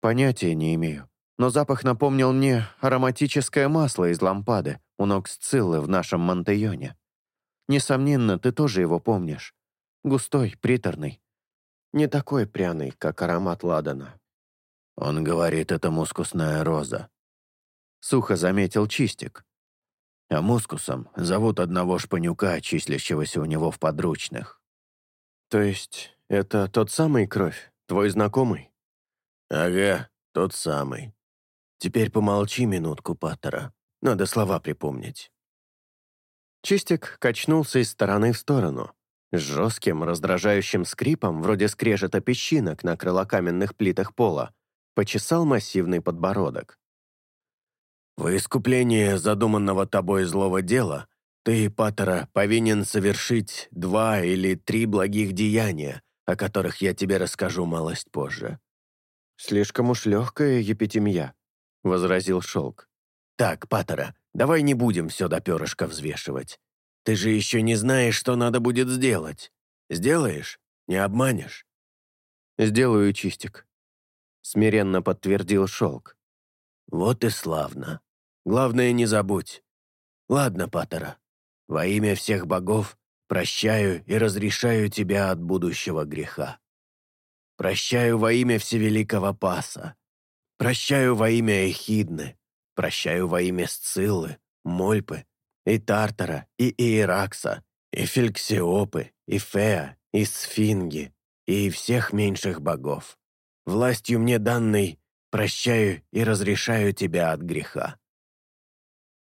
«Понятия не имею, но запах напомнил мне ароматическое масло из лампады у ног Сциллы в нашем Монтейоне. Несомненно, ты тоже его помнишь. Густой, приторный. Не такой пряный, как аромат ладана». «Он говорит, это мускусная роза», сухо заметил Чистик. А мускусом зовут одного шпанюка, числящегося у него в подручных. То есть это тот самый кровь, твой знакомый? Ага, тот самый. Теперь помолчи минутку, Паттера. Надо слова припомнить. Чистик качнулся из стороны в сторону. С жестким, раздражающим скрипом, вроде скрежета песчинок на крылокаменных плитах пола, почесал массивный подбородок. В искупление задуманного тобой злого дела ты, Паттера, повинен совершить два или три благих деяния, о которых я тебе расскажу малость позже». «Слишком уж легкая епитемья», — возразил Шелк. «Так, Паттера, давай не будем все до перышка взвешивать. Ты же еще не знаешь, что надо будет сделать. Сделаешь? Не обманешь?» «Сделаю чистик», — смиренно подтвердил Шелк. «Вот и славно. Главное, не забудь. Ладно, Паттера, во имя всех богов прощаю и разрешаю тебя от будущего греха. Прощаю во имя Всевеликого Паса. Прощаю во имя Эхидны. Прощаю во имя Сциллы, Мольпы, и Тартара, и Иеракса, и Фельксиопы, и Феа, и Сфинги, и всех меньших богов. Властью мне данной прощаю и разрешаю тебя от греха».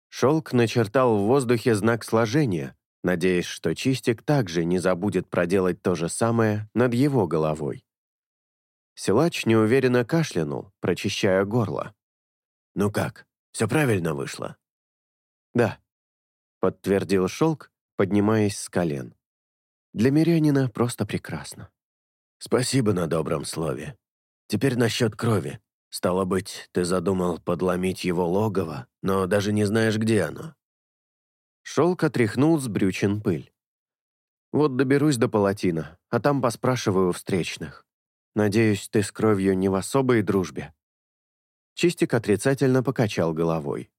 Шелк начертал в воздухе знак сложения, надеясь, что Чистик также не забудет проделать то же самое над его головой. Силач неуверенно кашлянул, прочищая горло. «Ну как, все правильно вышло?» «Да», — подтвердил Шелк, поднимаясь с колен. «Для мирянина просто прекрасно». «Спасибо на добром слове. Теперь насчет крови. Стало быть, ты задумал подломить его логово, но даже не знаешь, где оно». Шелк отряхнул с брючин пыль. «Вот доберусь до палатина, а там поспрашиваю у встречных. Надеюсь, ты с кровью не в особой дружбе». Чистик отрицательно покачал головой.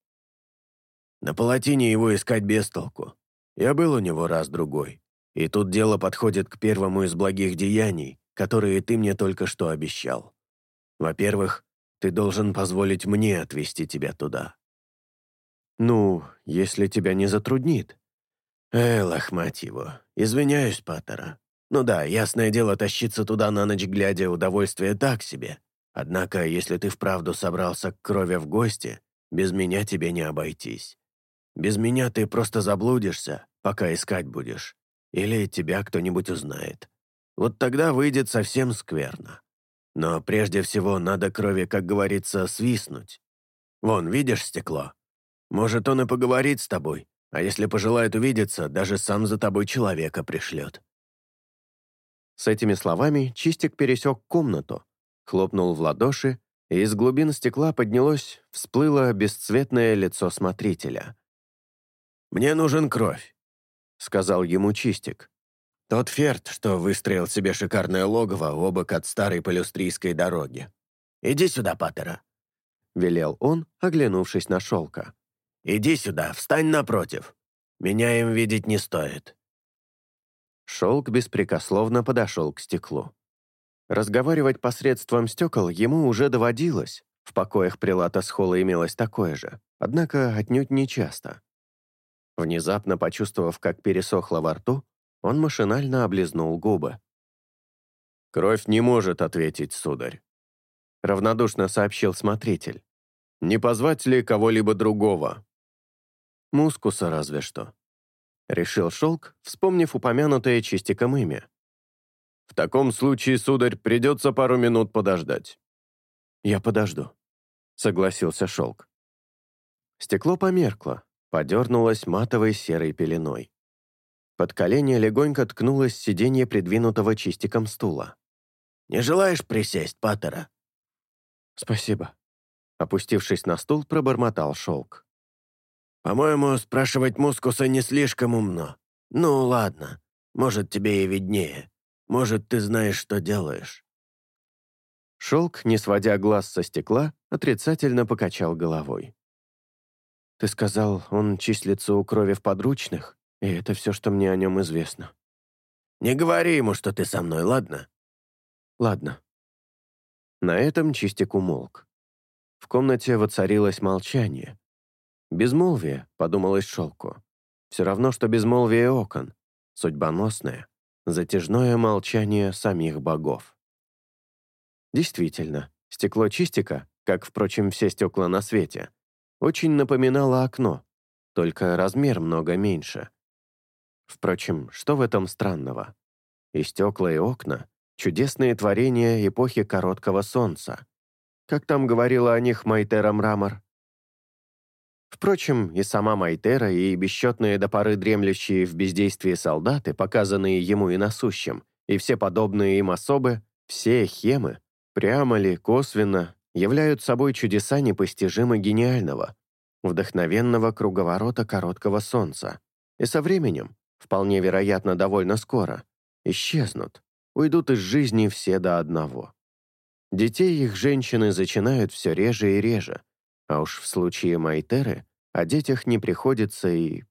«На палатине его искать без толку. Я был у него раз-другой. И тут дело подходит к первому из благих деяний, которые ты мне только что обещал. Во-первых, ты должен позволить мне отвезти тебя туда». «Ну, если тебя не затруднит». «Эх, мать его, извиняюсь, Паттера. Ну да, ясное дело, тащиться туда на ночь глядя удовольствие так себе. Однако, если ты вправду собрался к крови в гости, без меня тебе не обойтись. Без меня ты просто заблудишься, пока искать будешь. Или тебя кто-нибудь узнает. Вот тогда выйдет совсем скверно. Но прежде всего надо крови, как говорится, свистнуть. Вон, видишь стекло? Может, он и поговорит с тобой, а если пожелает увидеться, даже сам за тобой человека пришлет». С этими словами Чистик пересек комнату, хлопнул в ладоши, и из глубин стекла поднялось, всплыло бесцветное лицо смотрителя. «Мне нужен кровь», — сказал ему Чистик. Тот ферт, что выстроил себе шикарное логово обок от старой полюстрийской дороги. «Иди сюда, Паттера», — велел он, оглянувшись на шелка. «Иди сюда, встань напротив. Меня им видеть не стоит». Шелк беспрекословно подошел к стеклу. Разговаривать посредством стекол ему уже доводилось. В покоях прилата Схола имелось такое же, однако отнюдь не часто. Внезапно почувствовав, как пересохло во рту, он машинально облизнул губы. «Кровь не может ответить, сударь», — равнодушно сообщил смотритель. «Не позвать ли кого-либо другого?» «Мускуса разве что», — решил Шелк, вспомнив упомянутое чистиком имя. «В таком случае, сударь, придется пару минут подождать». «Я подожду», — согласился Шелк. Стекло померкло, подернулось матовой серой пеленой. Под колени легонько ткнулось сиденье придвинутого чистиком стула. «Не желаешь присесть, Паттера?» «Спасибо». Опустившись на стул, пробормотал шелк. «По-моему, спрашивать Мускуса не слишком умно. Ну, ладно. Может, тебе и виднее. Может, ты знаешь, что делаешь». Шелк, не сводя глаз со стекла, отрицательно покачал головой. «Ты сказал, он числится у крови в подручных?» И это все, что мне о нем известно. Не говори ему, что ты со мной, ладно? Ладно. На этом Чистик умолк. В комнате воцарилось молчание. Безмолвие, подумалось Шелку. Все равно, что безмолвие окон. Судьбоносное, затяжное молчание самих богов. Действительно, стекло Чистика, как, впрочем, все стекла на свете, очень напоминало окно, только размер много меньше — Впрочем, что в этом странного? И стекла, и окна — чудесные творения эпохи короткого солнца. Как там говорила о них Майтера Мрамор? Впрочем, и сама Майтера, и бесчетные до поры дремлющие в бездействии солдаты, показанные ему и насущим, и все подобные им особы, все хемы, прямо ли, косвенно, являют собой чудеса непостижимо гениального, вдохновенного круговорота короткого солнца. И со временем, вполне вероятно, довольно скоро, исчезнут, уйдут из жизни все до одного. Детей их женщины зачинают все реже и реже, а уж в случае Майтеры о детях не приходится и...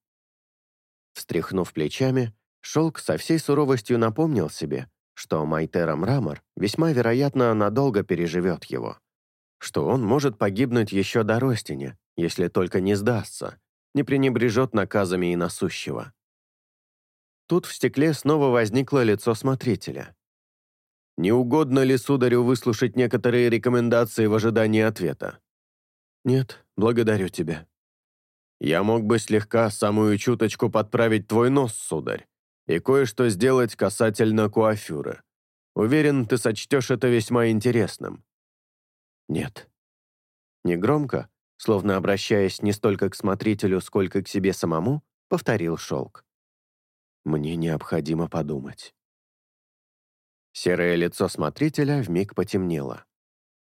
Встряхнув плечами, Шелк со всей суровостью напомнил себе, что Майтера Мрамор весьма вероятно надолго переживет его, что он может погибнуть еще до Ростине, если только не сдастся, не пренебрежет наказами и насущего. Тут в стекле снова возникло лицо смотрителя. «Не угодно ли, сударю, выслушать некоторые рекомендации в ожидании ответа?» «Нет, благодарю тебя». «Я мог бы слегка, самую чуточку подправить твой нос, сударь, и кое-что сделать касательно куафюры. Уверен, ты сочтешь это весьма интересным». «Нет». Негромко, словно обращаясь не столько к смотрителю, сколько к себе самому, повторил шелк. Мне необходимо подумать. Серое лицо смотрителя вмиг потемнело.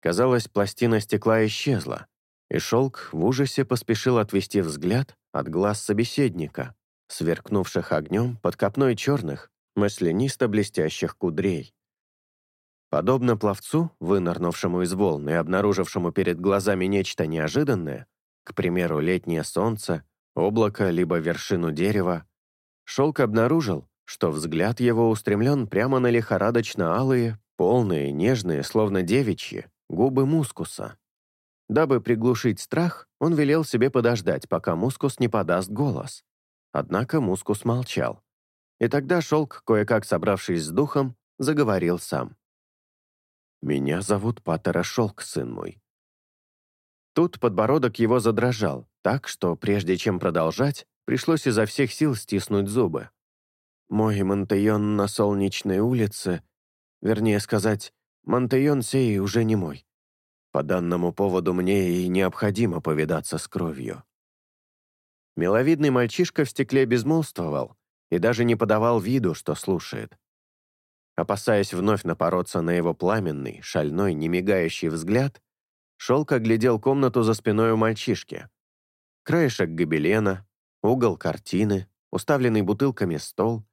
Казалось, пластина стекла исчезла, и шелк в ужасе поспешил отвести взгляд от глаз собеседника, сверкнувших огнем под копной черных, маслянисто-блестящих кудрей. Подобно пловцу, вынырнувшему из волн и обнаружившему перед глазами нечто неожиданное, к примеру, летнее солнце, облако либо вершину дерева, Шелк обнаружил, что взгляд его устремлен прямо на лихорадочно-алые, полные, нежные, словно девичьи, губы мускуса. Дабы приглушить страх, он велел себе подождать, пока мускус не подаст голос. Однако мускус молчал. И тогда шелк, кое-как собравшись с духом, заговорил сам. «Меня зовут Паттера Шелк, сын мой». Тут подбородок его задрожал, так что, прежде чем продолжать, пришлось изо всех сил стиснуть зубы. Мой Монтейон на Солнечной улице, вернее сказать, Монтейон сей уже не мой. По данному поводу мне и необходимо повидаться с кровью. Миловидный мальчишка в стекле безмолвствовал и даже не подавал виду, что слушает. Опасаясь вновь напороться на его пламенный, шальной, немигающий взгляд, Шелк оглядел комнату за спиной у мальчишки. Краешек гобелена, угол картины, уставленный бутылками стол,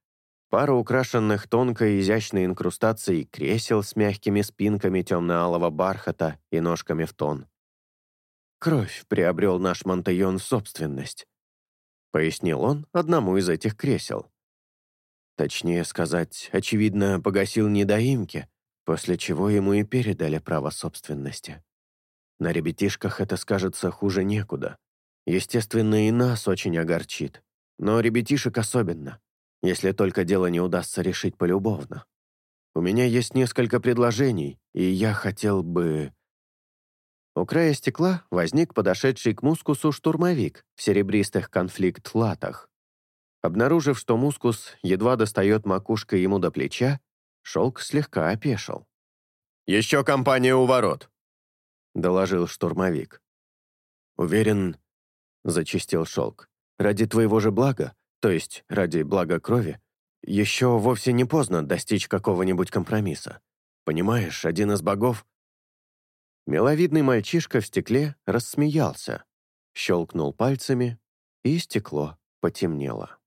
пара украшенных тонкой изящной инкрустацией кресел с мягкими спинками темно-алого бархата и ножками в тон. «Кровь приобрел наш Монтайон собственность», — пояснил он одному из этих кресел. Точнее сказать, очевидно, погасил недоимки, после чего ему и передали право собственности. На ребятишках это скажется хуже некуда. Естественно, и нас очень огорчит, но ребятишек особенно если только дело не удастся решить полюбовно. У меня есть несколько предложений, и я хотел бы...» У края стекла возник подошедший к мускусу штурмовик в серебристых конфликт-латах. Обнаружив, что мускус едва достает макушкой ему до плеча, шелк слегка опешил. «Еще компания у ворот», — доложил штурмовик. «Уверен», — зачистил шелк, — «ради твоего же блага то есть ради блага крови, еще вовсе не поздно достичь какого-нибудь компромисса. Понимаешь, один из богов... Миловидный мальчишка в стекле рассмеялся, щелкнул пальцами, и стекло потемнело.